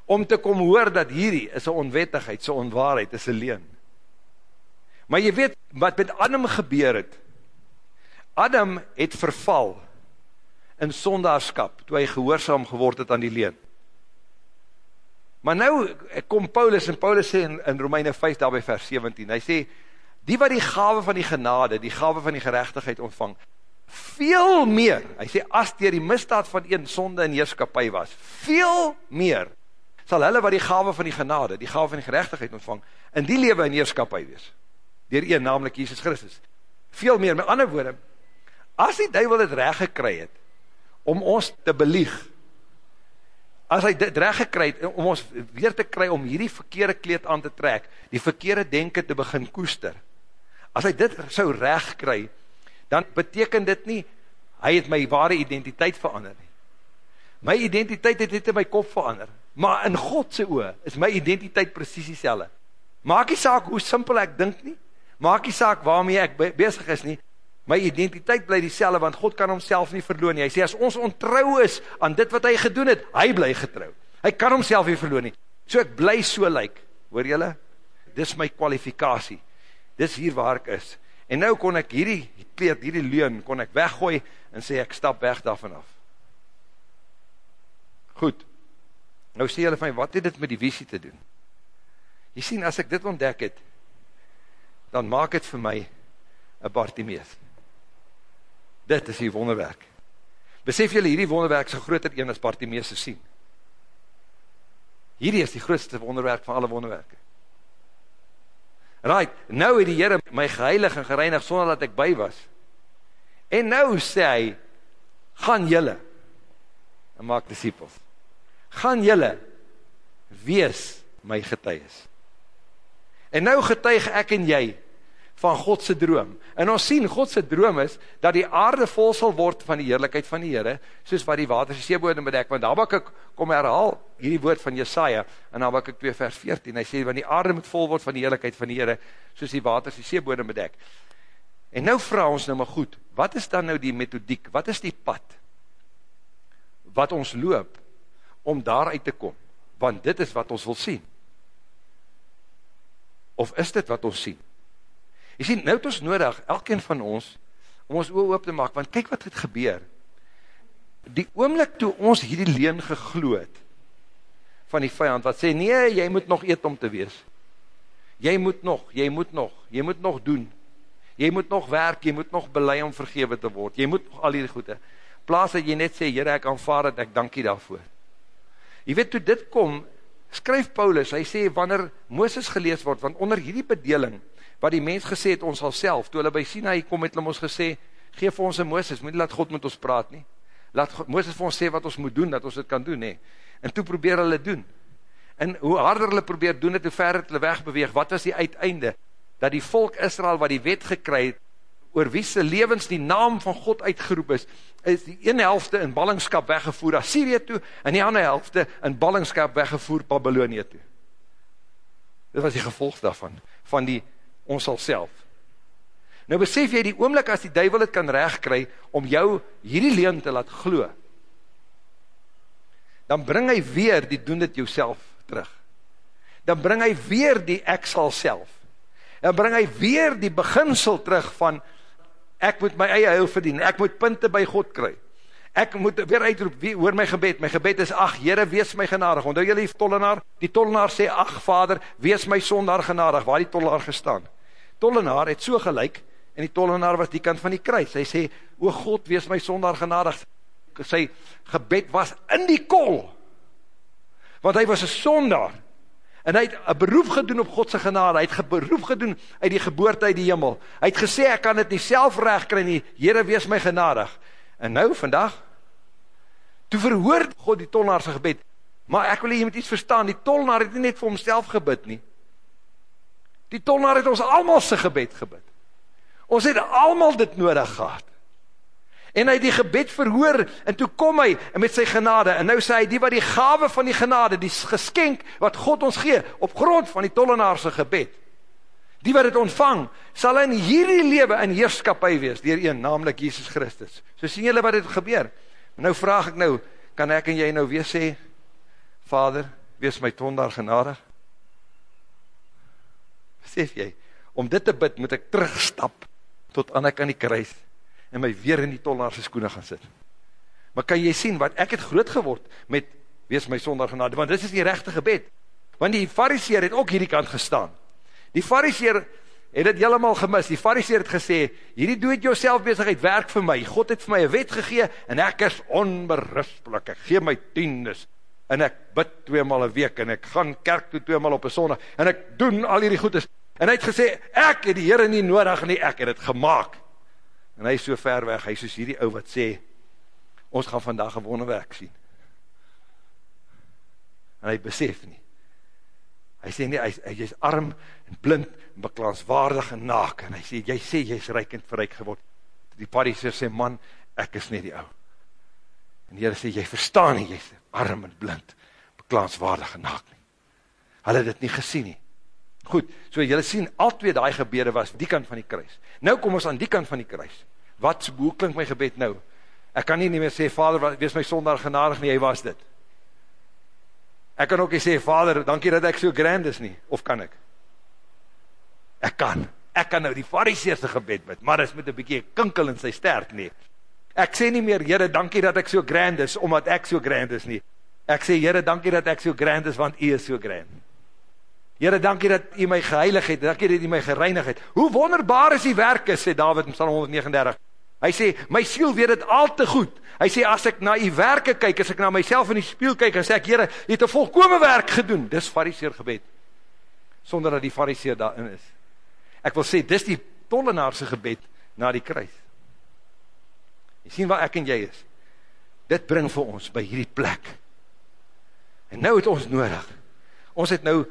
Om te kom hoor dat hierdie is een onwettigheid, so onwaarheid, is een leen. Maar jy weet, wat met Adam gebeur het, Adam het verval in sondaarskap, toe hy gehoorzaam geword het aan die leen. Maar nou kom Paulus, en Paulus sê in, in Romeine 5, daarby vers 17, hy sê, die wat die gave van die genade, die gave van die gerechtigheid ontvang, veel meer, hy sê, as dier die misdaad van een sonde in heerskapie was, veel meer, sal hulle wat die gave van die genade, die gave van die gerechtigheid ontvang, in die lewe in heerskapie wees, dier een, namelijk Jesus Christus. Veel meer, met ander woorde, as die duivel het recht gekry het, om ons te belieg, as hy dit recht gekry het, om ons weer te kry, om hierdie verkeerde kleed aan te trek, die verkeerde denken te begin koester, as hy dit so recht kry, dan beteken dit nie, hy het my ware identiteit verander nie. My identiteit het net in my kop verander, maar in Godse oor is my identiteit precies die selle. Maak die saak hoe simpel ek dink nie, maak die saak waarmee ek bezig is nie, my identiteit bly die selle, want God kan homself nie verloon nie. Hy sê, as ons ontrouw is aan dit wat hy gedoen het, hy bly getrouw. Hy kan homself nie verloon nie. So ek bly so lyk, hoor jylle? Dis my kwalifikatie. Dis hier waar ek is. En nou kon ek hierdie kleed, hierdie leun, kon ek weggooi en sê ek stap weg daarvan af. Goed. Nou sê julle van, wat het dit met die visie te doen? Jy sien, as ek dit ontdek het, dan maak het vir my een Bartimeus. Dit is die wonderwerk. Besef julle, hierdie wonderwerk is een groter een as Bartimeus te sien. Hierdie is die grootste wonderwerk van alle wonderwerke. Right, nou het die Heere my geheilig en gereinig sonder dat ek by was. En nou sê hy, gaan jylle, en maak disciples, gaan jylle, wees my getuies. En nou getuig ek en jy, van Godse droom. En ons sien, Godse droom is, dat die aarde vol sal word van die heerlijkheid van die Heere, soos wat die water sy seeboden bedek, want daar ek kom herhaal, hierdie woord van Jesaja, en daar ek 2 vers 14, hy sê, want die aarde moet vol word van die heerlijkheid van die Heere, soos die water sy seeboden bedek. En nou vraag ons nou maar goed, wat is dan nou die methodiek, wat is die pad, wat ons loop, om daaruit te kom, want dit is wat ons wil sien. Of is dit wat ons sien? Jy sien, nou het ons nodig, elkeen van ons, om ons oor op te maak, want kyk wat het gebeur. Die oomlik toe ons hierdie leen gegloed, van die vijand, wat sê, nee, jy moet nog eet om te wees. Jy moet nog, jy moet nog, jy moet nog doen. Jy moet nog werk, jy moet nog belei om vergewe te word. Jy moet nog al die goede. Plaas dat jy net sê, Heere, ek aanvaard het, ek dankie daarvoor. Jy weet, toe dit kom, skryf Paulus, hy sê, wanneer Mooses gelees word, want onder hierdie bedeling, wat die mens gesê het ons al self, toe hulle by Sinai kom het hulle ons gesê, geef ons een Mooses, moet nie laat God met ons praat nie, laat Mooses vir ons sê wat ons moet doen, dat ons dit kan doen, nie. en toe probeer hulle doen, en hoe harder hulle probeer doen het, hoe verder hulle wegbeweeg, wat was die uiteinde, dat die volk Israel wat die wet gekry het, oor wie se levens die naam van God uitgeroep is, is die ene helfte in ballingskap weggevoer Assyrië toe, en die andere helfte in ballingskap weggevoer Babylonië toe. Dit was die gevolg daarvan, van die ons sal self. Nou besef jy die oomlik as die duivel het kan recht kry om jou hierdie leen te laat glo, dan bring hy weer die doen dit jou terug. Dan bring hy weer die ek sal self. Dan bring hy weer die beginsel terug van ek moet my eie heil verdien, ek moet punte by God kry. Ek moet weer uitroep, wie, hoor my gebed, my gebed is, ach, Heere, wees my genadig, onthou jy die tollenaar, die tollenaar sê, ach, vader, wees my sondaar genadig, waar die tollenaar gestaan? Tollenaar het so gelijk, en die tollenaar was die kant van die kruis, hy sê, o God, wees my sondaar genadig, sy gebed was in die kol, want hy was een sondaar, en hy het een beroep gedoen op Godse genade, hy het beroep gedoen uit die geboorte uit die hemel, hy het gesê, ek kan het nie self recht kry nie, Heere, wees my genadig, en nou, vandag, toe verhoord God die tollenaar sy gebed, maar ek wil hier met iets verstaan, die tollenaar het nie net vir homself gebid nie, Die tollenaar het ons allemaal sy gebed gebid. Ons het allemaal dit nodig gehad. En hy het die gebed verhoor, en toe kom hy met sy genade, en nou sê hy, die wat die gave van die genade, die geskenk wat God ons gee, op grond van die tollenaarse gebed, die wat het ontvang, sal in hierdie lewe in heerskapie wees, dier een, namelijk Jesus Christus. So sien julle wat het gebeur. Nou vraag ek nou, kan ek en jy nou weer sê, Vader, wees my tonder genadig? Besef jy, om dit te bid, moet ek terugstap, tot aan ek aan die kruis, en my weer in die tolnaarse skoene gaan sit. Maar kan jy sien, wat ek het groot geword, met, wees my sonder genade, want dit is die rechte gebed, want die fariseer het ook hierdie kant gestaan, die fariseer het dit helemaal gemis. Die fariseer het gesê, hierdie doe het jouself bezigheid, werk vir my. God het vir my een wet gegee, en ek is onberispelik. Ek gee my tiendes, en ek bid tweemaal een week, en ek gaan kerk toe tweemaal op een sondag, en ek doen al hierdie goedes. En hy het gesê, ek het die Heere nie nodig nie, ek het het gemaakt. En hy is so ver weg, hy is soos hierdie ou wat sê, ons gaan vandag een wonderwerk sien. En hy besef nie. Hy sê nie, hy, hy is arm en blind en beklanswaardig en naak. En hy sê, jy sê, jy is rijk en verrijk geword. Die pariser sê, man, ek is nie die ou. En die Heere sê, jy verstaan nie, jy is arm en blind, beklanswaardig en naak nie. Hulle het dit nie gesien nie. Goed, so jylle sien, al twee die gebede was die kant van die kruis. Nou kom ons aan die kant van die kruis. Wat, hoe klink my gebed nou? Ek kan nie nie meer sê, vader, wees my sonder genadig nie, hy was dit. Ek kan ook nie sê, vader, dankie dat ek so grand is nie, of kan ek? Ek kan, ek kan nou die fariseerse gebed bid, maar is met een bykie kinkel in sy sterk nie. Ek sê nie meer, jyre, dankie dat ek so grand is, omdat ek so grand is nie. Ek sê, jyre, dankie dat ek so grand is, want jy is so grand. Here, dankie dat U my geheilig het, dankie dat U my gereinig het. Hoe wonderbaar is U werke, sê Dawid in Psalm 139. Hy sê, my siel weet dit al te goed. Hy sê, as ek na U werke kyk, as ek na myself in die spieël kyk, en sê ek, Here, U het 'n volkomme werk gedoen. Dis fariseer gebed. Sonder dat die fariseer daarin is. Ek wil sê, dis die tollenaar se gebed na die kruis. Jy sien waar ek en jy is. Dit bring vir ons by hierdie plek. En nou het ons nodig. Ons het nou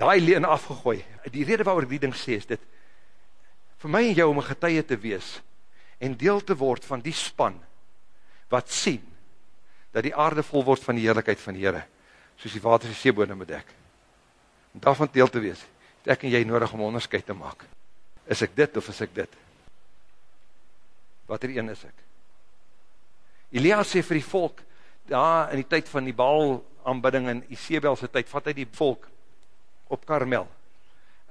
daai leen afgegooi. Die rede waaroor ek die ding sê is dit, vir my en jou om een getuie te wees, en deel te word van die span, wat sien, dat die aarde vol word van die heerlijkheid van die Heere, soos die water die seebode bedek. En daarvan deel te wees, het ek en jy nodig om onderscheid te maak. Is ek dit of is ek dit? Wat er een is ek? Elia sê vir die volk, daar in die tyd van die baal aanbidding in Isabelse tyd, vat hy die volk op Karmel,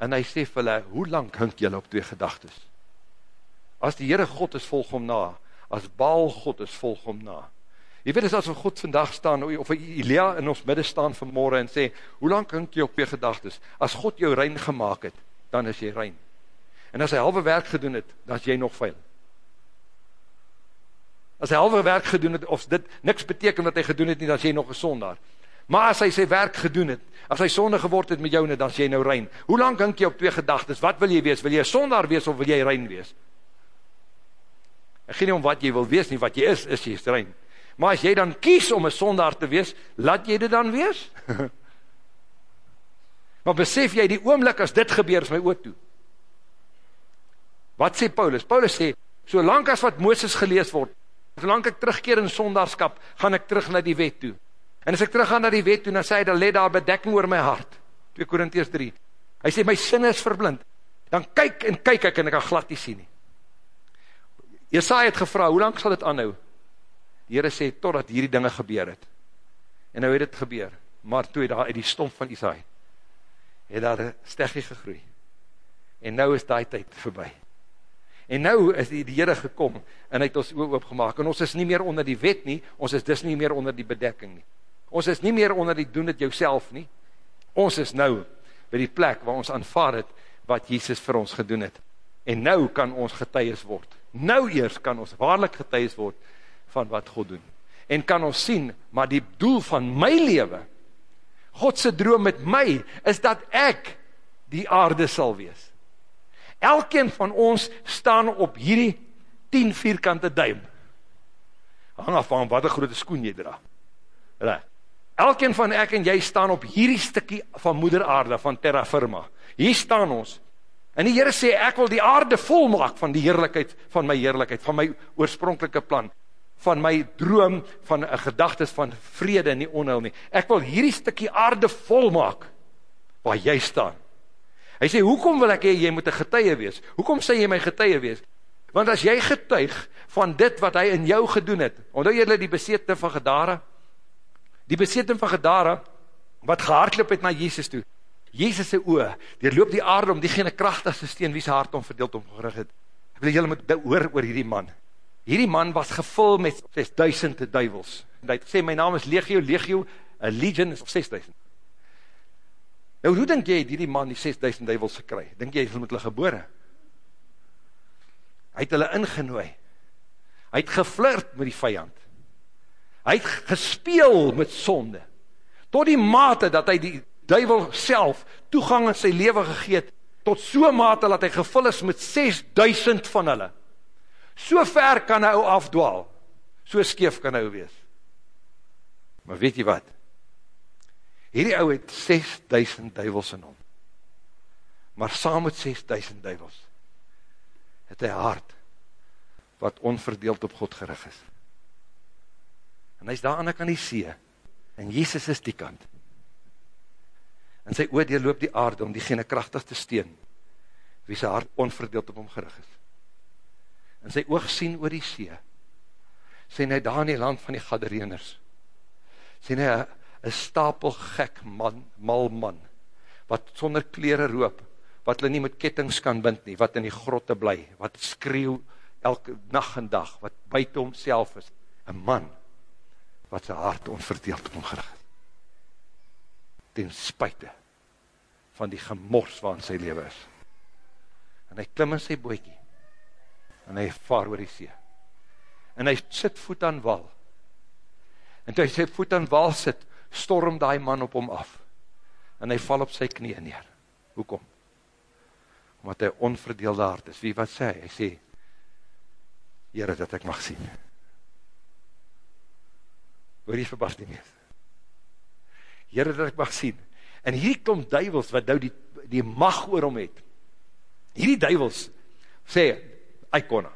en hy sê vir hulle, hoe lang hink julle op twee gedagtes? As die Heere God is, volg om na, as Baal God is, volg om na. Jy weet, as we God vandag staan, of Elia in ons midden staan vanmorgen, en sê, hoe lang hink jy op twee gedagtes? As God jou rein gemaakt het, dan is jy rein. En as hy halve werk gedoen het, dan is jy nog veil. As hy halve werk gedoen het, of dit niks beteken wat hy gedoen het nie, dan is jy nog een sondaar. Maar as hy sy werk gedoen het, as hy sonde geword het met jou, dan is jy nou rein. Hoe lang hink jy op twee gedagtes? Wat wil jy wees? Wil jy sondaar wees of wil jy rein wees? Ek gee nie om wat jy wil wees nie, wat jy is, is jy rein. Maar as jy dan kies om een sondaar te wees, laat jy dit dan wees? maar besef jy die oomlik as dit gebeur, is my oot toe. Wat sê Paulus? Paulus sê, so lang as wat Mooses gelees word, solang ek terugkeer in sondaarskap, gaan ek terug na die wet toe. En as ek teruggaan na die wet toe, dan sê hy, dan let daar bedekking oor my hart. 2 Korinties 3. Hy sê, my sinne is verblind. Dan kyk en kyk ek en ek kan glad nie sien nie. Jesaja het gevra, hoe lang sal dit aanhou? Die Heere sê, totdat hierdie dinge gebeur het. En nou het het gebeur. Maar toe daar uit die stomp van Isaai, het daar een steggie gegroei. En nou is die tyd voorbij. En nou is die, die Heere gekom, en hy het ons oop opgemaak, en ons is nie meer onder die wet nie, ons is dus nie meer onder die bedekking nie. Ons is nie meer onder die doen het jouself nie. Ons is nou by die plek waar ons aanvaard het wat Jesus vir ons gedoen het. En nou kan ons getuies word. Nou eers kan ons waarlik getuies word van wat God doen. En kan ons sien, maar die doel van my leven, Godse droom met my, is dat ek die aarde sal wees. Elkeen van ons staan op hierdie 10 vierkante duim. Hang af van wat een grote skoen jy dra. Recht. Elkeen van ek en jy staan op hierdie stikkie van moeder aarde, van terra firma. Hier staan ons. En die Heere sê, ek wil die aarde volmaak van die heerlijkheid, van my heerlijkheid, van my oorspronkelike plan, van my droom, van een gedagtes van vrede en nie onheil nie. Ek wil hierdie stikkie aarde volmaak, waar jy staan. Hy sê, hoekom wil ek hee, jy moet een getuie wees? Hoekom sê jy my getuie wees? Want as jy getuig van dit wat hy in jou gedoen het, omdat jy die beseete van gedare, die beseting van Gedara, wat gehardloop het na Jezus toe, Jezus sy oe, die loop die aarde om diegene krachtigste steen, wie sy hart omverdeeld omgerig het, ek wil julle moet oor oor hierdie man, hierdie man was gevul met 6000 duivels, en hy het gesê, my naam is Legio, Legio, a legion is of 6000, Nou, hoe denk jy het die man die 6000 duivels gekry? Denk jy het met hulle gebore? Hy het hulle ingenooi. Hy het geflirt met die vijand. Hy het gespeel met sonde. Tot die mate dat hy die duivel self toegang in sy leven gegeet, tot so mate dat hy gevul is met 6000 van hulle. So ver kan hy ou afdwaal. So skeef kan hy ou wees. Maar weet jy wat? Hierdie ou het 6000 duivels in hom. Maar saam met 6000 duivels het hy hart wat onverdeeld op God gerig is. En hy is daar aan die kan die see, en Jesus is die kant. En sy oordeel loop die aarde om diegene krachtigste steen, wie sy hart onverdeeld op hom gerig is. En sy oog sien oor die see, sien hy daar in die land van die gadereeners, sien hy een stapel gek man, mal man, wat sonder kleren roop, wat hulle nie met kettings kan bind nie, wat in die grotte bly, wat skreeuw elke nacht en dag, wat buiten homself is, een man, wat sy hart onverdeeld op hom gerig het. Ten spuite van die gemors waarin sy leven is. En hy klim in sy boekie, en hy vaar oor die see. En hy sit voet aan wal. En toe hy sy voet aan wal sit, storm die man op hom af. En hy val op sy knie neer. Hoekom? Omdat hy onverdeelde hart is. Wie wat sê? Hy sê, Heere, dat ek mag sien. Hoor jy verbaas nie meer. Heere, dat ek mag sien. En hier kom duivels, wat nou die, die mag oor hom het. Hierdie duivels, sê, Icona,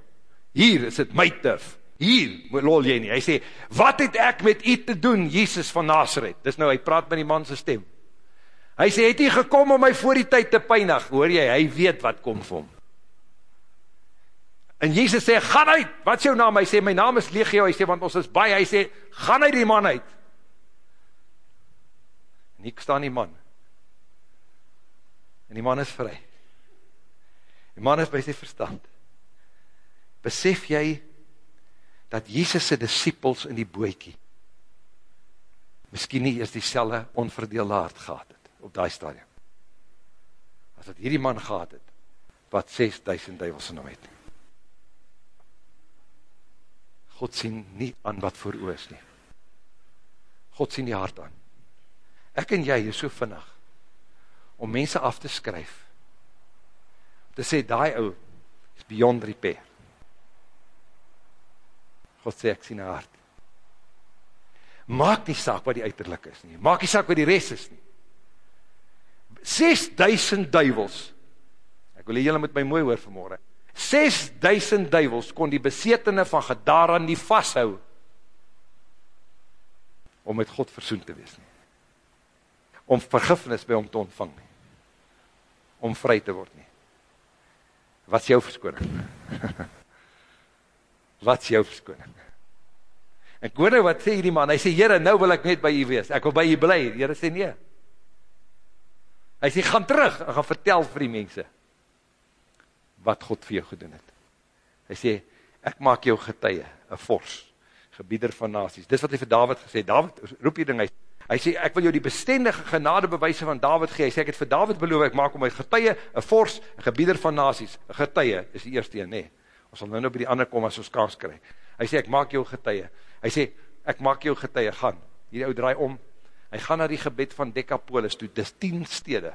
hier is het my turf, hier, lol jy nie. Hy sê, wat het ek met u te doen, Jesus van Nazareth? Dis nou, hy praat met die manse stem. Hy sê, het hy gekom om my voor die tyd te pijnig? Hoor jy, hy weet wat kom vir hom. En Jesus sê, gaan uit, wat is jou naam? Hy sê, my naam is Legio, hy sê, want ons is baie, hy sê, gaan uit die man uit. En hier staan die man. En die man is vry. Die man is by sy verstand. Besef jy, dat Jesus sy disciples in die boekie, miskien nie eers die selle onverdeelde hart gehad het, op die stadium. As het hierdie man gehad het, wat 6000 duivels in hom het. God sien nie aan wat voor oor is nie. God sien die hart aan. Ek en jy is so vinnig, om mense af te skryf, te sê, die ou is beyond repair. God sê, ek sien die hart. Maak nie saak wat die uiterlik is nie, maak nie saak wat die rest is nie. 6000 duivels, ek wil julle met my mooi hoor vanmorgen, 6000 duivels kon die besetene van Gadara nie vasthou om met God versoen te wees nie. Om vergifnis by hom te ontvang nie. Om vry te word nie. Wat is jou verskoning? Wat is jou verskoning? En ek hoor nou wat sê hierdie man, hy sê, Heere, nou wil ek net by jy wees, ek wil by jy bly, Heere sê nie. Hy sê, gaan terug, en gaan vertel vir die mense, wat God vir jou gedoen het. Hy sê, ek maak jou getuie, een fors, gebieder van nasies. Dis wat hy vir David gesê, David, roep hier ding, hy, hy sê, ek wil jou die bestendige genade bewijse van David gee, hy sê, ek het vir David beloof, ek maak om my getuie, een fors, een gebieder van nasies, een getuie, is die eerste een, nee, ons sal nou nou by die ander kom, as ons kans krijg. Hy sê, ek maak jou getuie, hy sê, ek maak jou getuie, gaan, hierdie ou draai om, hy gaan na die gebed van Decapolis toe, dis 10 stede,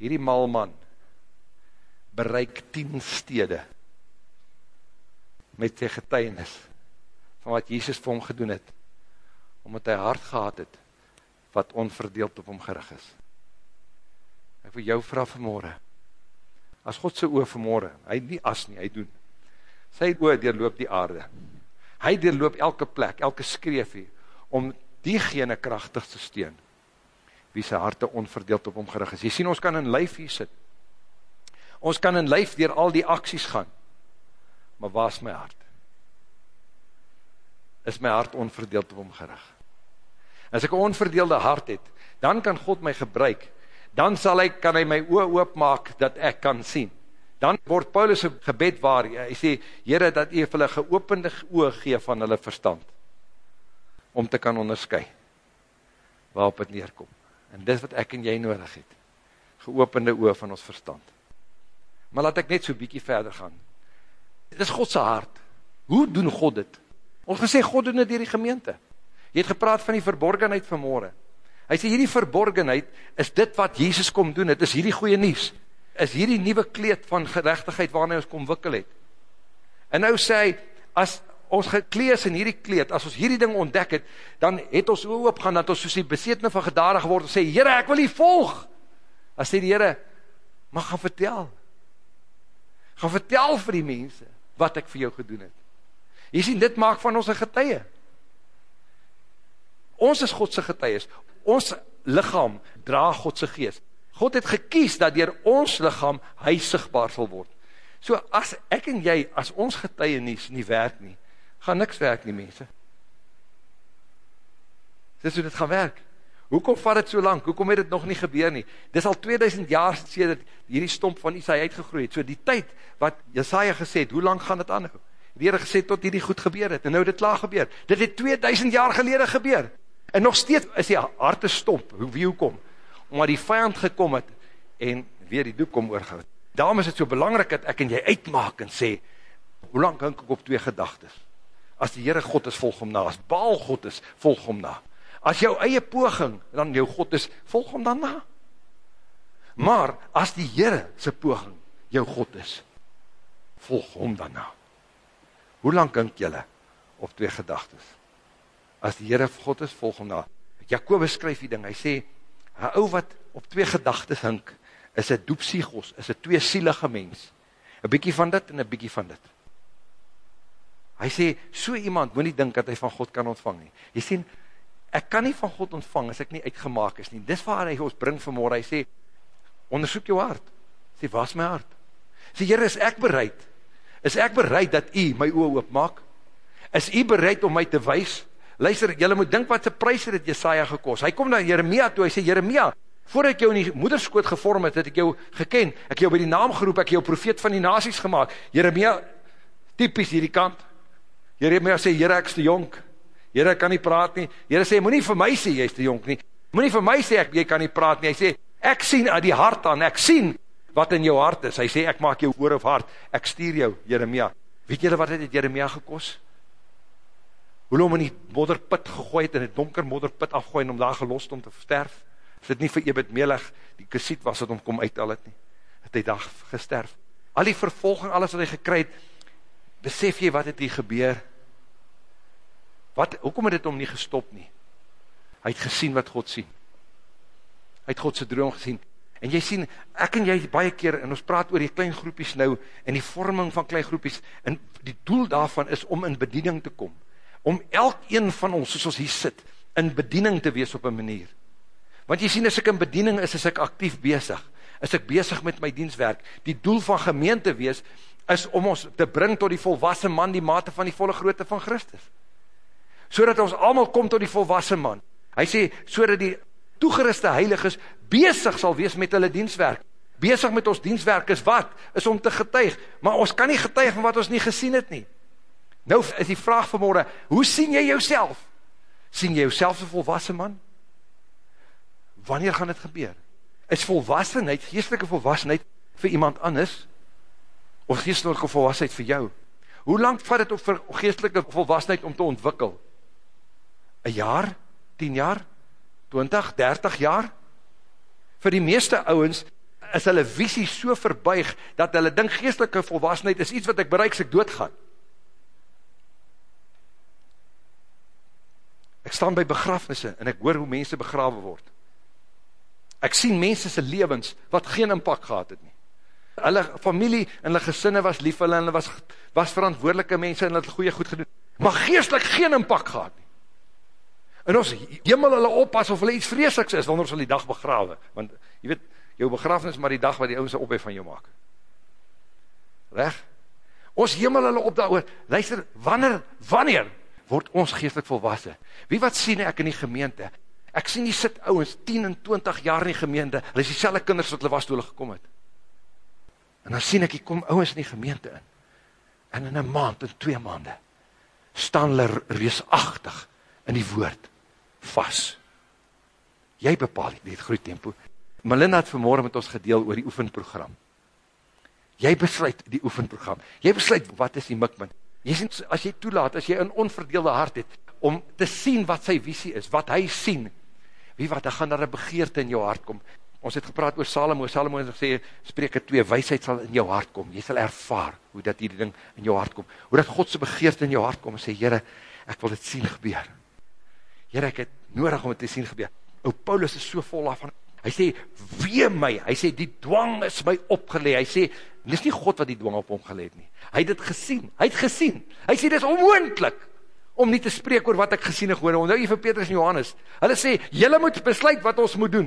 hierdie malman, bereik 10 stede met sy getuienis van wat Jesus vir hom gedoen het, omdat hy hart gehad het, wat onverdeeld op hom gerig is. Ek wil jou vraag vanmorgen, as God sy oor vanmorgen, hy nie as nie, hy doen, sy oor deurloop die aarde, hy deurloop elke plek, elke skreefie, om diegene krachtig te steen, wie sy harte onverdeeld op hom gerig is. Jy sien, ons kan in lijf hier sit, Ons kan in lijf dier al die acties gaan. Maar waar is my hart? Is my hart onverdeeld op hom gerig? As ek een onverdeelde hart het, dan kan God my gebruik. Dan sal hy, kan hy my oor oopmaak, dat ek kan sien. Dan word Paulus' gebed waar, hy sê, Heere, dat hy hulle geopende oog gee van hulle verstand, om te kan onderskui, waarop het neerkom. En dis wat ek en jy nodig het. Geopende oë van ons verstand. Maar laat ek net so bietjie verder gaan. Dit is God se hart. Hoe doen God dit? Ons gesê God doen dit deur die gemeente. Jy het gepraat van die verborgenheid van môre. Hy sê hierdie verborgenheid is dit wat Jesus kom doen. Dit is hierdie goeie nuus. Is hierdie nuwe kleed van geregtigheid waarna ons kom wikkel het. En nou sê hy as ons geklees in hierdie kleed, as ons hierdie ding ontdek het, dan het ons oop oop gaan dat ons soos die besetene van gedare geword en sê Here, ek wil U volg. Dan sê die Here, "Mag gaan vertel. Gaan vertel vir die mense wat ek vir jou gedoen het." Jy sien, dit maak van ons 'n getuie. Ons is God se getuies. Ons liggaam dra God se gees. God het gekies dat deur ons liggaam hy sigbaar sal word. So as ek en jy as ons getuie nie nie werk nie, gaan niks werk nie mense. Dis hoe dit gaan werk. Hoekom vat dit so lank? Hoekom het dit nog nie gebeur nie? Dis al 2000 jaar sedert hierdie stomp van Isaia uitgegroei het. So die tyd wat Jesaja gesê het, hoe lank gaan dit aanhou? Die Here gesê tot hierdie goed gebeur het en nou dit klaar gebeur. Dit het 2000 jaar gelede gebeur. En nog steeds is die harte stomp. Hoe wie hoekom? Omdat die vyand gekom het en weer die doek kom oorgehou. Daarom is dit so belangrik dat ek en jy uitmaak en sê, hoe lank hink ek op twee gedagtes? As die Here God is, volg hom na. As Baal God is, volg hom na. As jou eie poging dan jou God is, volg hom dan na. Maar as die Here se poging jou God is, volg hom dan na. Hoe lank dink julle op twee gedagtes? As die Here God is, volg hom na. Jakobus skryf die ding. Hy sê 'n ou wat op twee gedagtes dink, is 'n doepsigos, is 'n tweesielige mens. 'n Bietjie van dit en 'n bietjie van dit. Hy sê so iemand moenie dink dat hy van God kan ontvang nie. Jy sien, ek kan nie van God ontvang as ek nie uitgemaak is nie. Dis waar hy ons bring vanmôre. Hy sê ondersoek jou hart. Sê was my hart. Sê Here, is ek bereid? Is ek bereid dat U my oë oopmaak? Is U bereid om my te wys? Luister, julle moet dink wat se pryse dit Jesaja gekos. Hy kom na Jeremia toe. Hy sê Jeremia, voordat ek jou in die moederskoot gevorm het, het ek jou geken. Ek jou by die naam geroep, ek jou profeet van die nasies gemaak. Jeremia tipies hierdie kant. Jeremia sê Here, ek's te jonk. Here, kan nie praat nie. Here sê moenie vir my sê jy's te jonk nie. Moenie vir my sê ek jy kan nie praat nie. Hy sê ek sien uit die hart aan. Ek sien wat in jou hart is. Hy sê ek maak jou oor of hart. Ek stuur jou, Jeremia. Weet julle wat het Jeremia gekos? Hoe hom in die modderput gegooi het en 'n donker modderput afgooi en hom daar gelos om te sterf. Is dit nie vir Ebed Melech die kasiet was wat hom kom uithaal het nie? Het hy dag gesterf. Al die vervolging, alles wat hy gekry het, besef jy wat het hier gebeur? Wat, hoekom het dit om nie gestop nie? Hy het gesien wat God sien. Hy het God sy droom gesien. En jy sien, ek en jy baie keer, en ons praat oor die klein groepies nou, en die vorming van klein groepies, en die doel daarvan is om in bediening te kom. Om elk een van ons, soos ons hier sit, in bediening te wees op een manier. Want jy sien, as ek in bediening is, is ek actief bezig. Is ek bezig met my dienswerk. Die doel van gemeente wees, is om ons te bring tot die volwassen man, die mate van die volle grootte van Christus so dat ons allemaal kom tot die volwassen man. Hy sê, so dat die toegeriste heiliges bezig sal wees met hulle dienswerk. Bezig met ons dienswerk is wat? Is om te getuig. Maar ons kan nie getuig van wat ons nie gesien het nie. Nou is die vraag vanmorgen, hoe sien jy jouself? Sien jy jouself een volwassen man? Wanneer gaan dit gebeur? Is volwassenheid, geestelike volwassenheid vir iemand anders? Of geestelike volwassenheid vir jou? Hoe lang vat het vir geestelike volwassenheid om te ontwikkel? Een jaar, 10 jaar, 20, 30 jaar. Vir die meeste ouwens is hulle visie so verbuig, dat hulle dink geestelike volwassenheid is iets wat ek bereik as ek doodgaan. Ek staan by begrafnisse en ek hoor hoe mense begrawe word. Ek sien mense se lewens wat geen impak gehad het nie. Hulle familie en hulle gesinne was lief vir hulle en hulle was was verantwoordelike mense en hulle het goeie goed gedoen. Maar geestelik geen impak gehad nie. En ons hemel hulle op asof hulle iets vreesliks is, wanneer ons hulle die dag begrawe. Want, jy weet, jou begrafenis maar die dag wat die ouwens ophef van jou maak. Reg? Ons hemel hulle op daar oor. Luister, wanneer, wanneer word ons geestelik volwassen? Wie wat sien ek in die gemeente? Ek sien die sit ouwens 10 en 20 jaar in die gemeente, hulle is die selle kinders wat hulle was toe hulle gekom het. En dan sien ek, hier kom ouwens in die gemeente in. En in een maand, in twee maande, staan hulle reesachtig in die woord vas. Jy bepaal die groeitempo. Melinda het vanmorgen met ons gedeel oor die oefenprogram. Jy besluit die oefenprogram. Jy besluit wat is die mikpunt. Jy sien, as jy toelaat, as jy een onverdeelde hart het, om te sien wat sy visie is, wat hy sien, wie wat, dan gaan daar een begeerte in jou hart kom. Ons het gepraat oor Salomo, Salomo het gesê, spreke 2, wijsheid sal in jou hart kom, jy sal ervaar hoe dat die ding in jou hart kom, hoe dat Godse begeerte in jou hart kom, en sê, Heere, ek wil dit sien gebeur. Heere, ek het nodig om het te sien gebeur. O, Paulus is so vol af van, hy sê, wee my, hy sê, die dwang is my opgeleid, hy sê, dit is nie God wat die dwang op hom geleid nie, hy het het gesien, hy het gesien, hy sê, dit is onmoendlik, om nie te spreek oor wat ek gesien en gehoor, onthou jy vir Petrus en Johannes, hulle sê, jylle moet besluit wat ons moet doen,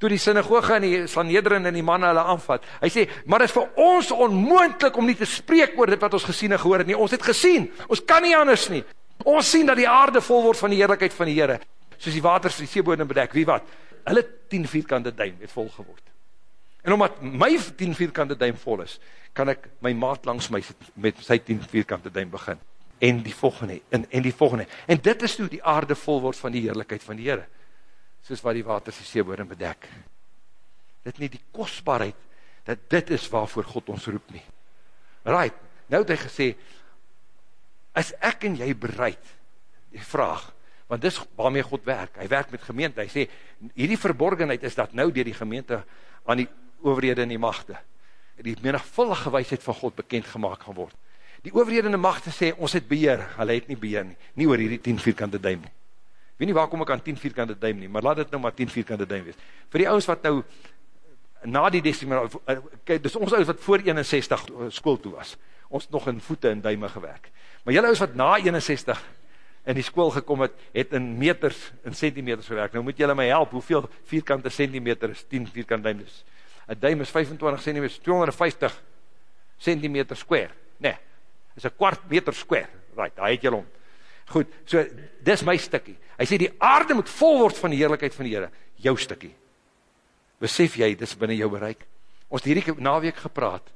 toe die synagoge en die Sanhedrin en die manne hulle aanvat, hy sê, maar het is vir ons onmoendlik om nie te spreek oor dit wat ons gesien en gehoor het nie, ons het gesien, ons kan nie anders nie, ons sien dat die aarde vol word van die heerlijkheid van die Heere, soos die waters die seeboden bedek, wie wat, hulle 10 vierkante duim het vol geword, en omdat my 10 vierkante duim vol is, kan ek my maat langs my met sy 10 vierkante duim begin, en die volgende, en, en die volgende, en dit is toe die aarde vol word van die heerlijkheid van die Heere, soos wat die waters die seeboorden bedek. Dit nie die kostbaarheid, dat dit is waarvoor God ons roep nie. Right, nou het hy gesê, is ek en jy bereid, die vraag, want dis waarmee God werk, hy werk met gemeente, hy sê, hierdie verborgenheid is dat nou dier die gemeente aan die overhede en die machte, die menigvullige wijsheid van God bekend gemaakt gaan word, Die overhede en die machte sê, ons het beheer, hulle het nie beheer nie, nie oor hierdie 10 vierkante duim nie. Weet nie waar kom ek aan 10 vierkante duim nie, maar laat dit nou maar 10 vierkante duim wees. Vir die ouds wat nou, na die decimaal, eh, kijk, dis ons ouds wat voor 61 school toe was, ons nog in voete en duime gewerk. Maar jylle ouds wat na 61 in die school gekom het, het in meters, in centimeters gewerk. Nou moet jylle my help, hoeveel vierkante centimeter is 10 vierkante duim? Dus, een duim is 25 centimeter, 250 centimeter square. Nee, is een kwart meter square, right, daar het jy om. Goed, so, dis my stikkie. Hy sê, die aarde moet vol word van die heerlijkheid van die Heere, jou stikkie. Besef jy, dis binnen jou bereik. Ons het hierdie naweek gepraat,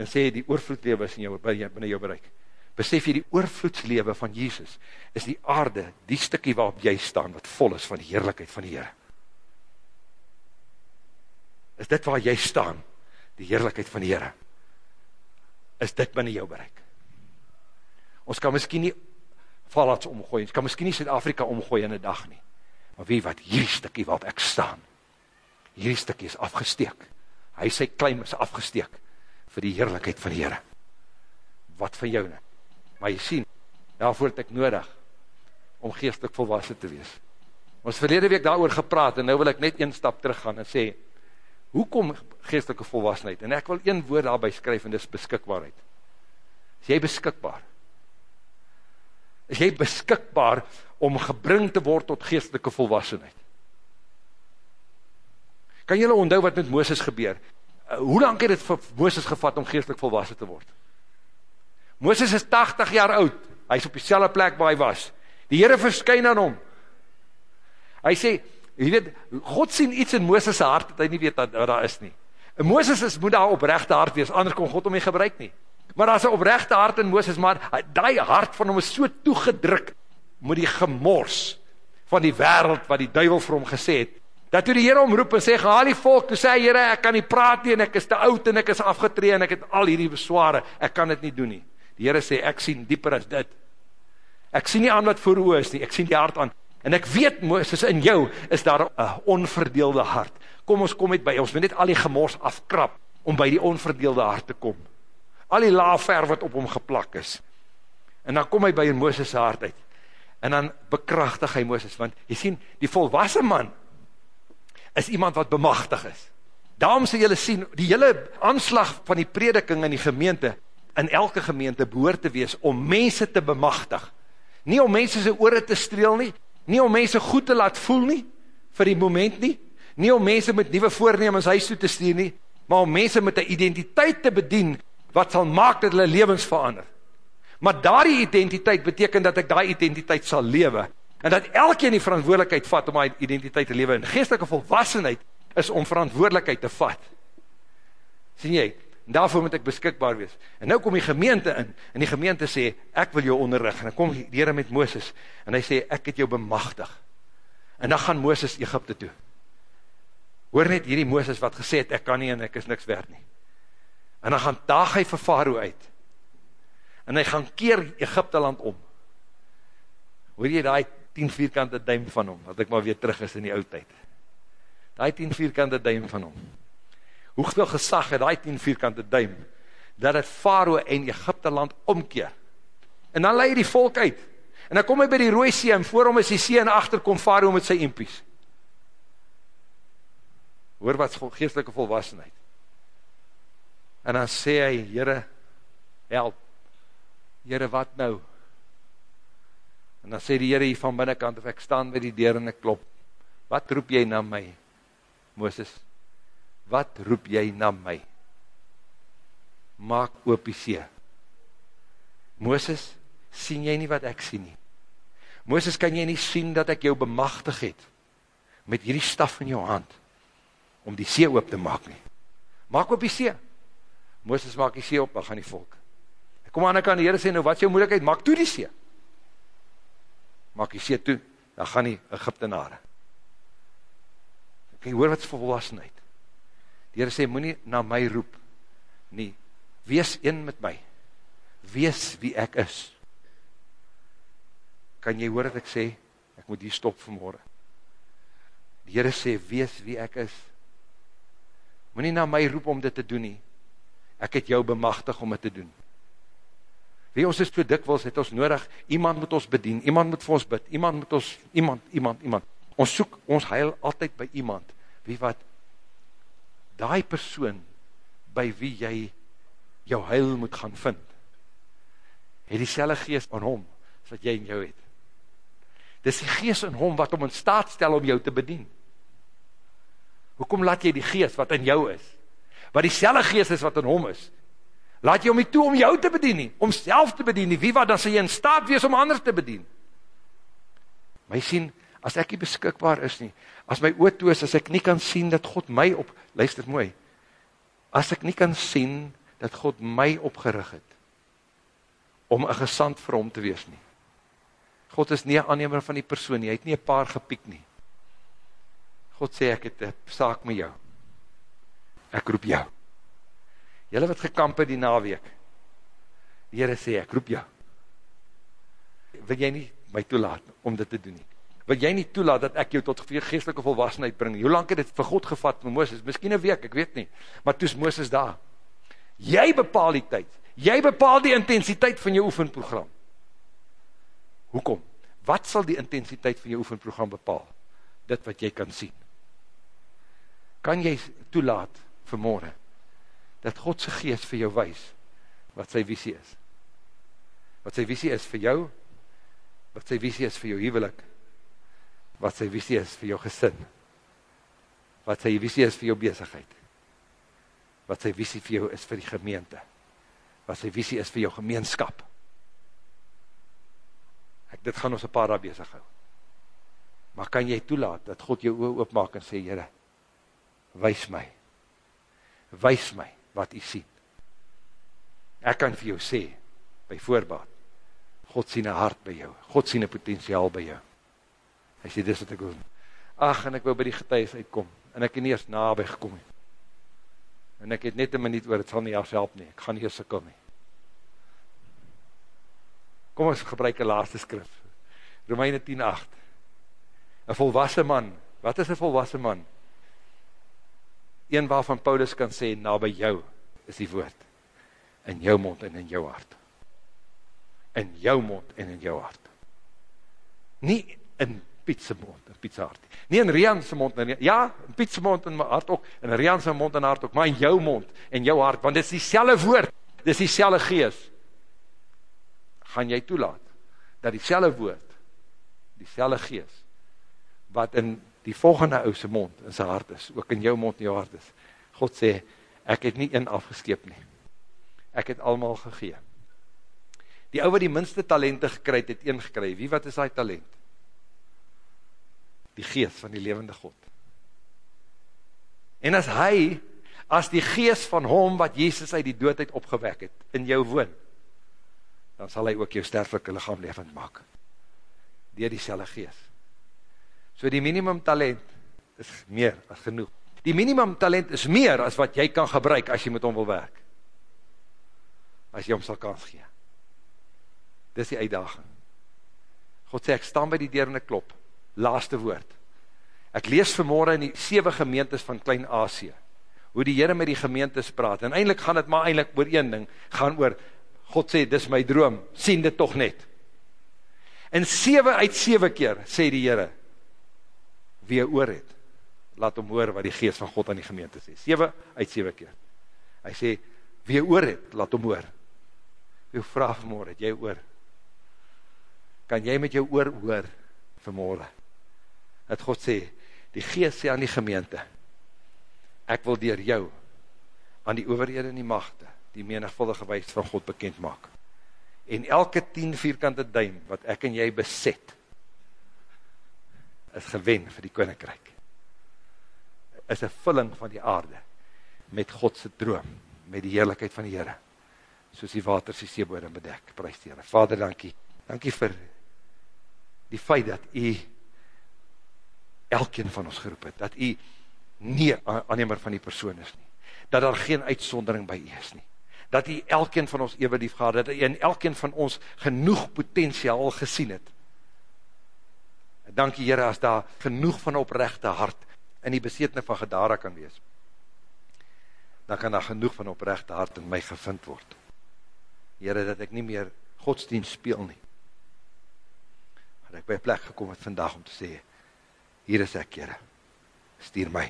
en sê, die oorvloedlewe is in jou, binnen jou bereik. Besef jy, die oorvloedslewe van Jesus, is die aarde, die stikkie waarop jy staan, wat vol is van die heerlijkheid van die Heere. Is dit waar jy staan, die heerlijkheid van die Heere, is dit binnen jou bereik. Ons kan miskien nie Valats omgooi, ons kan miskien nie Zuid-Afrika omgooi in een dag nie. Maar wie wat, hierdie stikkie waarop ek staan, hierdie stikkie is afgesteek. Hy sy klein is afgesteek vir die heerlijkheid van die Heere. Wat van jou nie? Maar jy sien, daarvoor het ek nodig om geestelik volwassen te wees. Ons verlede week daar gepraat en nou wil ek net een stap terug gaan en sê, hoe kom geestelike volwassenheid? En ek wil een woord daarby skryf en dis beskikbaarheid. Is jy beskikbaar? is jy beskikbaar om gebring te word tot geestelike volwassenheid. Kan jylle onthou wat met Mooses gebeur? Hoe lang het het vir Mooses gevat om geestelik volwassen te word? Mooses is 80 jaar oud, hy is op die selle plek waar hy was. Die Heere verskyn aan hom. Hy sê, jy weet, God sien iets in Mooses' hart, dat hy nie weet wat daar is nie. En Mooses is, moet daar oprechte hart wees, anders kon God om nie gebruik nie. Maar daar is een oprechte hart in Mooses, maar die hart van hom is so toegedruk met die gemors van die wereld wat die duivel vir hom gesê het, dat toe die Heere omroep en sê, gehaal die volk, toe sê Heere, ek kan nie praat nie, en ek is te oud, en ek is afgetree, en ek het al hierdie besware, ek kan dit nie doen nie. Die Heere sê, ek sien dieper as dit. Ek sien nie aan wat voor oor is nie, ek sien die hart aan. En ek weet, Mooses, in jou is daar een onverdeelde hart. Kom ons kom met by, ons moet net al die gemors afkrap, om by die onverdeelde hart te kom al die laafver wat op hom geplak is. En dan kom hy by Mooses hart uit. En dan bekrachtig hy Mooses, want jy sien, die volwassen man is iemand wat bemachtig is. Daarom sal jylle sien, die hele aanslag van die prediking in die gemeente, in elke gemeente behoor te wees, om mense te bemachtig. Nie om mense sy oore te streel nie, nie om mense goed te laat voel nie, vir die moment nie, nie om mense met nieuwe voornemens huis toe te stuur nie, maar om mense met die identiteit te bedien, wat sal maak dat hulle levens verander. Maar daardie identiteit beteken dat ek daai identiteit sal lewe, en dat elkeen die verantwoordelikheid vat om die identiteit te lewe, en geestelike volwassenheid is om verantwoordelikheid te vat. Sien jy, en daarvoor moet ek beskikbaar wees. En nou kom die gemeente in, en die gemeente sê, ek wil jou onderrig, en dan kom die heren met Mooses, en hy sê, ek het jou bemachtig. En dan gaan Mooses Egypte toe. Hoor net hierdie Mooses wat gesê het, ek kan nie en ek is niks werd nie. En dan gaan daag hy vir Faroe uit. En hy gaan keer Egypte land om. Hoor jy die 10 vierkante duim van hom, wat ek maar weer terug is in die oud tyd. Die 10 vierkante duim van hom. Hoeveel gesag het die 10 vierkante duim, dat het Faroe en Egypte land omkeer. En dan leid die volk uit. En dan kom hy by die rooie see, en voor hom is die see, en achter kom Faroe met sy impies. Hoor wat geestelike volwassenheid. En dan sê hy, Heere, help. Heere, wat nou? En dan sê die Heere hier van binnenkant, of ek staan by die deur en ek klop. Wat roep jy na my, Mooses? Wat roep jy na my? Maak oop die see. Mooses, sien jy nie wat ek sien nie? Mooses, kan jy nie sien dat ek jou bemachtig het, met hierdie staf in jou hand, om die see oop te maak nie? Maak oop die see. Mooses maak die see op, dan gaan die volk. Ek kom aan, ek kan die Heere sê, nou wat is jou moeilijkheid? Maak toe die see. Maak die see toe, dan gaan die Egyptenare. Kijk, hoor wat is volwassenheid. Die Heere sê, moet nie na my roep, nie. Wees een met my. Wees wie ek is. Kan jy hoor wat ek sê? Ek moet hier stop vanmorgen. Die Heere sê, wees wie ek is. Moet nie na my roep om dit te doen nie ek het jou bemachtig om het te doen. Wie ons is so dikwils, het ons nodig, iemand moet ons bedien, iemand moet vir ons bid, iemand moet ons, iemand, iemand, iemand. Ons soek, ons heil altyd by iemand, wie wat, daai persoon, by wie jy jou heil moet gaan vind, het die selle geest aan hom, wat jy in jou het. Dis die geest in hom, wat om in staat stel om jou te bedien. Hoekom laat jy die geest, wat in jou is, wat die selle geest is wat in hom is, laat jy om nie toe om jou te bedien nie, om self te bedien nie, wie wat, dan sal jy in staat wees om anders te bedien. My sien, as ek nie beskikbaar is nie, as my oot toe is, as ek nie kan sien dat God my op, luister mooi, as ek nie kan sien dat God my opgerig het, om een gesand vir hom te wees nie. God is nie een aannemer van die persoon nie, hy het nie een paar gepiek nie. God sê, ek het een saak met jou ek roep jou. Julle wat gekamp het die naweek, die Heere sê, ek roep jou. Wil jy nie my toelaat om dit te doen nie? Wil jy nie toelaat dat ek jou tot geestelike volwassenheid bring? Hoe lang het dit vir God gevat met Mooses? Misschien een week, ek weet nie. Maar toes Mooses daar. Jy bepaal die tyd. Jy bepaal die intensiteit van jou oefenprogram. Hoekom? Wat sal die intensiteit van jou oefenprogram bepaal? Dit wat jy kan sien. Kan jy toelaat vanmorgen, dat Godse geest vir jou wees, wat sy visie is. Wat sy visie is vir jou, wat sy visie is vir jou huwelik, wat sy visie is vir jou gesin, wat sy visie is vir jou bezigheid, wat sy visie vir jou is vir die gemeente, wat sy visie is vir jou gemeenskap. Ek, dit gaan ons een paar daar bezig hou. Maar kan jy toelaat, dat God jou oor oopmaak en sê, Heere, wees my, wys my wat jy sien. Ek kan vir jou sê, by voorbaat, God sien een hart by jou, God sien een potentiaal by jou. Hy sê, dis wat ek wil. Ach, en ek wil by die getuies uitkom, en ek het nie eerst nabij gekom, en ek het net een minuut oor, het sal nie jou help nie, ek gaan nie eerst sikkel nie. Kom ons gebruik een laaste skrif, Romeine 10, 8. Een volwassen man, wat is een volwassen man? een waarvan Paulus kan sê, na by jou is die woord, in jou mond en in jou hart. In jou mond en in jou hart. Nie in Piet se mond en Piet se hart. Nie in Rian se mond en ja, in Piet se mond en my hart ook, in Rian se mond en hart ook, maar in jou mond en jou hart, want dit is dieselfde woord, dit is dieselfde gees. Gaan jy toelaat dat dieselfde woord, dieselfde gees wat in die volgende ouse mond in sy hart is, ook in jou mond in jou hart is. God sê, ek het nie een afgeskeep nie. Ek het allemaal gegee. Die ou wat die minste talente gekryd het, een gekry. Wie wat is hy talent? Die geest van die levende God. En as hy, as die geest van hom, wat Jezus uit die doodheid opgewek het, in jou woon, dan sal hy ook jou sterflike lichaam levend maak. Door die selle geest So die minimum talent is meer as genoeg. Die minimum talent is meer as wat jy kan gebruik as jy met hom wil werk. As jy hom sal kans gee. Dis die uitdaging. God sê, ek staan by die deur en ek klop. Laaste woord. Ek lees vanmorgen in die 7 gemeentes van Klein Asie, hoe die Heere met die gemeentes praat, en eindelijk gaan het maar eindelijk oor een ding, gaan oor, God sê, dis my droom, sien dit toch net. En 7 uit 7 keer, sê die Heere, wie oor het, laat hom hoor wat die geest van God aan die gemeente sê. 7 uit 7 keer. Hy sê, wie oor het, laat hom hoor. Wie vraag vanmorgen, het jy oor? Kan jy met jou oor hoor vanmorgen? Dat God sê, die geest sê aan die gemeente, ek wil dier jou, aan die overhede en die machte, die menigvuldige wijs van God bekend maak. En elke 10 vierkante duim, wat ek en jy beset, is gewen vir die koninkryk. Is een vulling van die aarde, met Godse droom, met die heerlijkheid van die Heere, soos die water sy seeboorde bedek, prijs die Heere. Vader, dankie, dankie vir die feit dat u elkeen van ons geroep het, dat u nie aannemer van die persoon is nie, dat daar geen uitsondering by u is nie, dat u elkeen van ons ewe lief gehad, dat u in elkeen van ons genoeg potentiaal gesien het. Dankie Heere, as daar genoeg van oprechte hart in die besetene van gedare kan wees, dan kan daar genoeg van oprechte hart in my gevind word. Heere, dat ek nie meer godsdienst speel nie, maar ek by plek gekom het vandag om te sê, hier is ek, Heere, stuur my,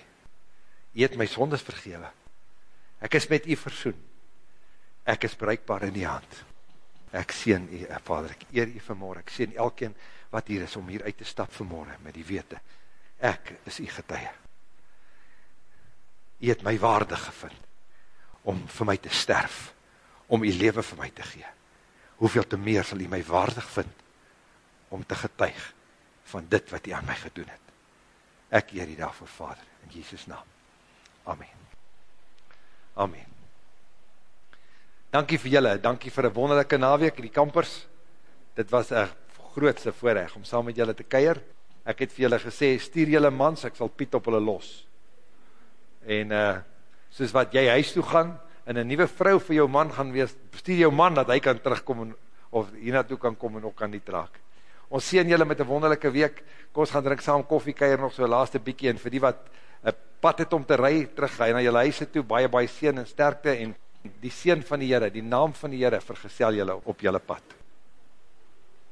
jy het my sondes vergewe, ek is met jy versoen, ek is bereikbaar in die hand, ek sien jy, eh, vader, ek eer jy vanmorgen, ek sien elkeen wat hier is, om hier uit te stap vanmorgen, met die wete, ek is jy getuie, jy het my waardig gevind, om vir my te sterf, om jy leven vir my te gee, hoeveel te meer sal jy my waardig vind, om te getuig, van dit wat jy aan my gedoen het, Ek eer die daarvoor, Vader, in Jesus naam. Amen. Amen. Dankie vir julle, dankie vir een wonderlijke naweek, die kampers. Dit was een grootste voorrecht om saam met julle te keir. Ek het vir julle gesê, stuur julle mans, ek sal Piet op hulle los. En uh, soos wat jy huis toe gaan, en een nieuwe vrou vir jou man gaan wees, stuur jou man, dat hy kan terugkom, en, of hierna toe kan kom, en ook kan nie traak. Ons sien julle met 'n wonderlike week. Kom ons gaan drink saam koffie kuier nog so 'n laaste bietjie en vir die wat 'n pad het om te ry terug hy na julle huise toe baie baie seën en sterkte en die seën van die Here, die naam van die Here vergesel julle op julle pad.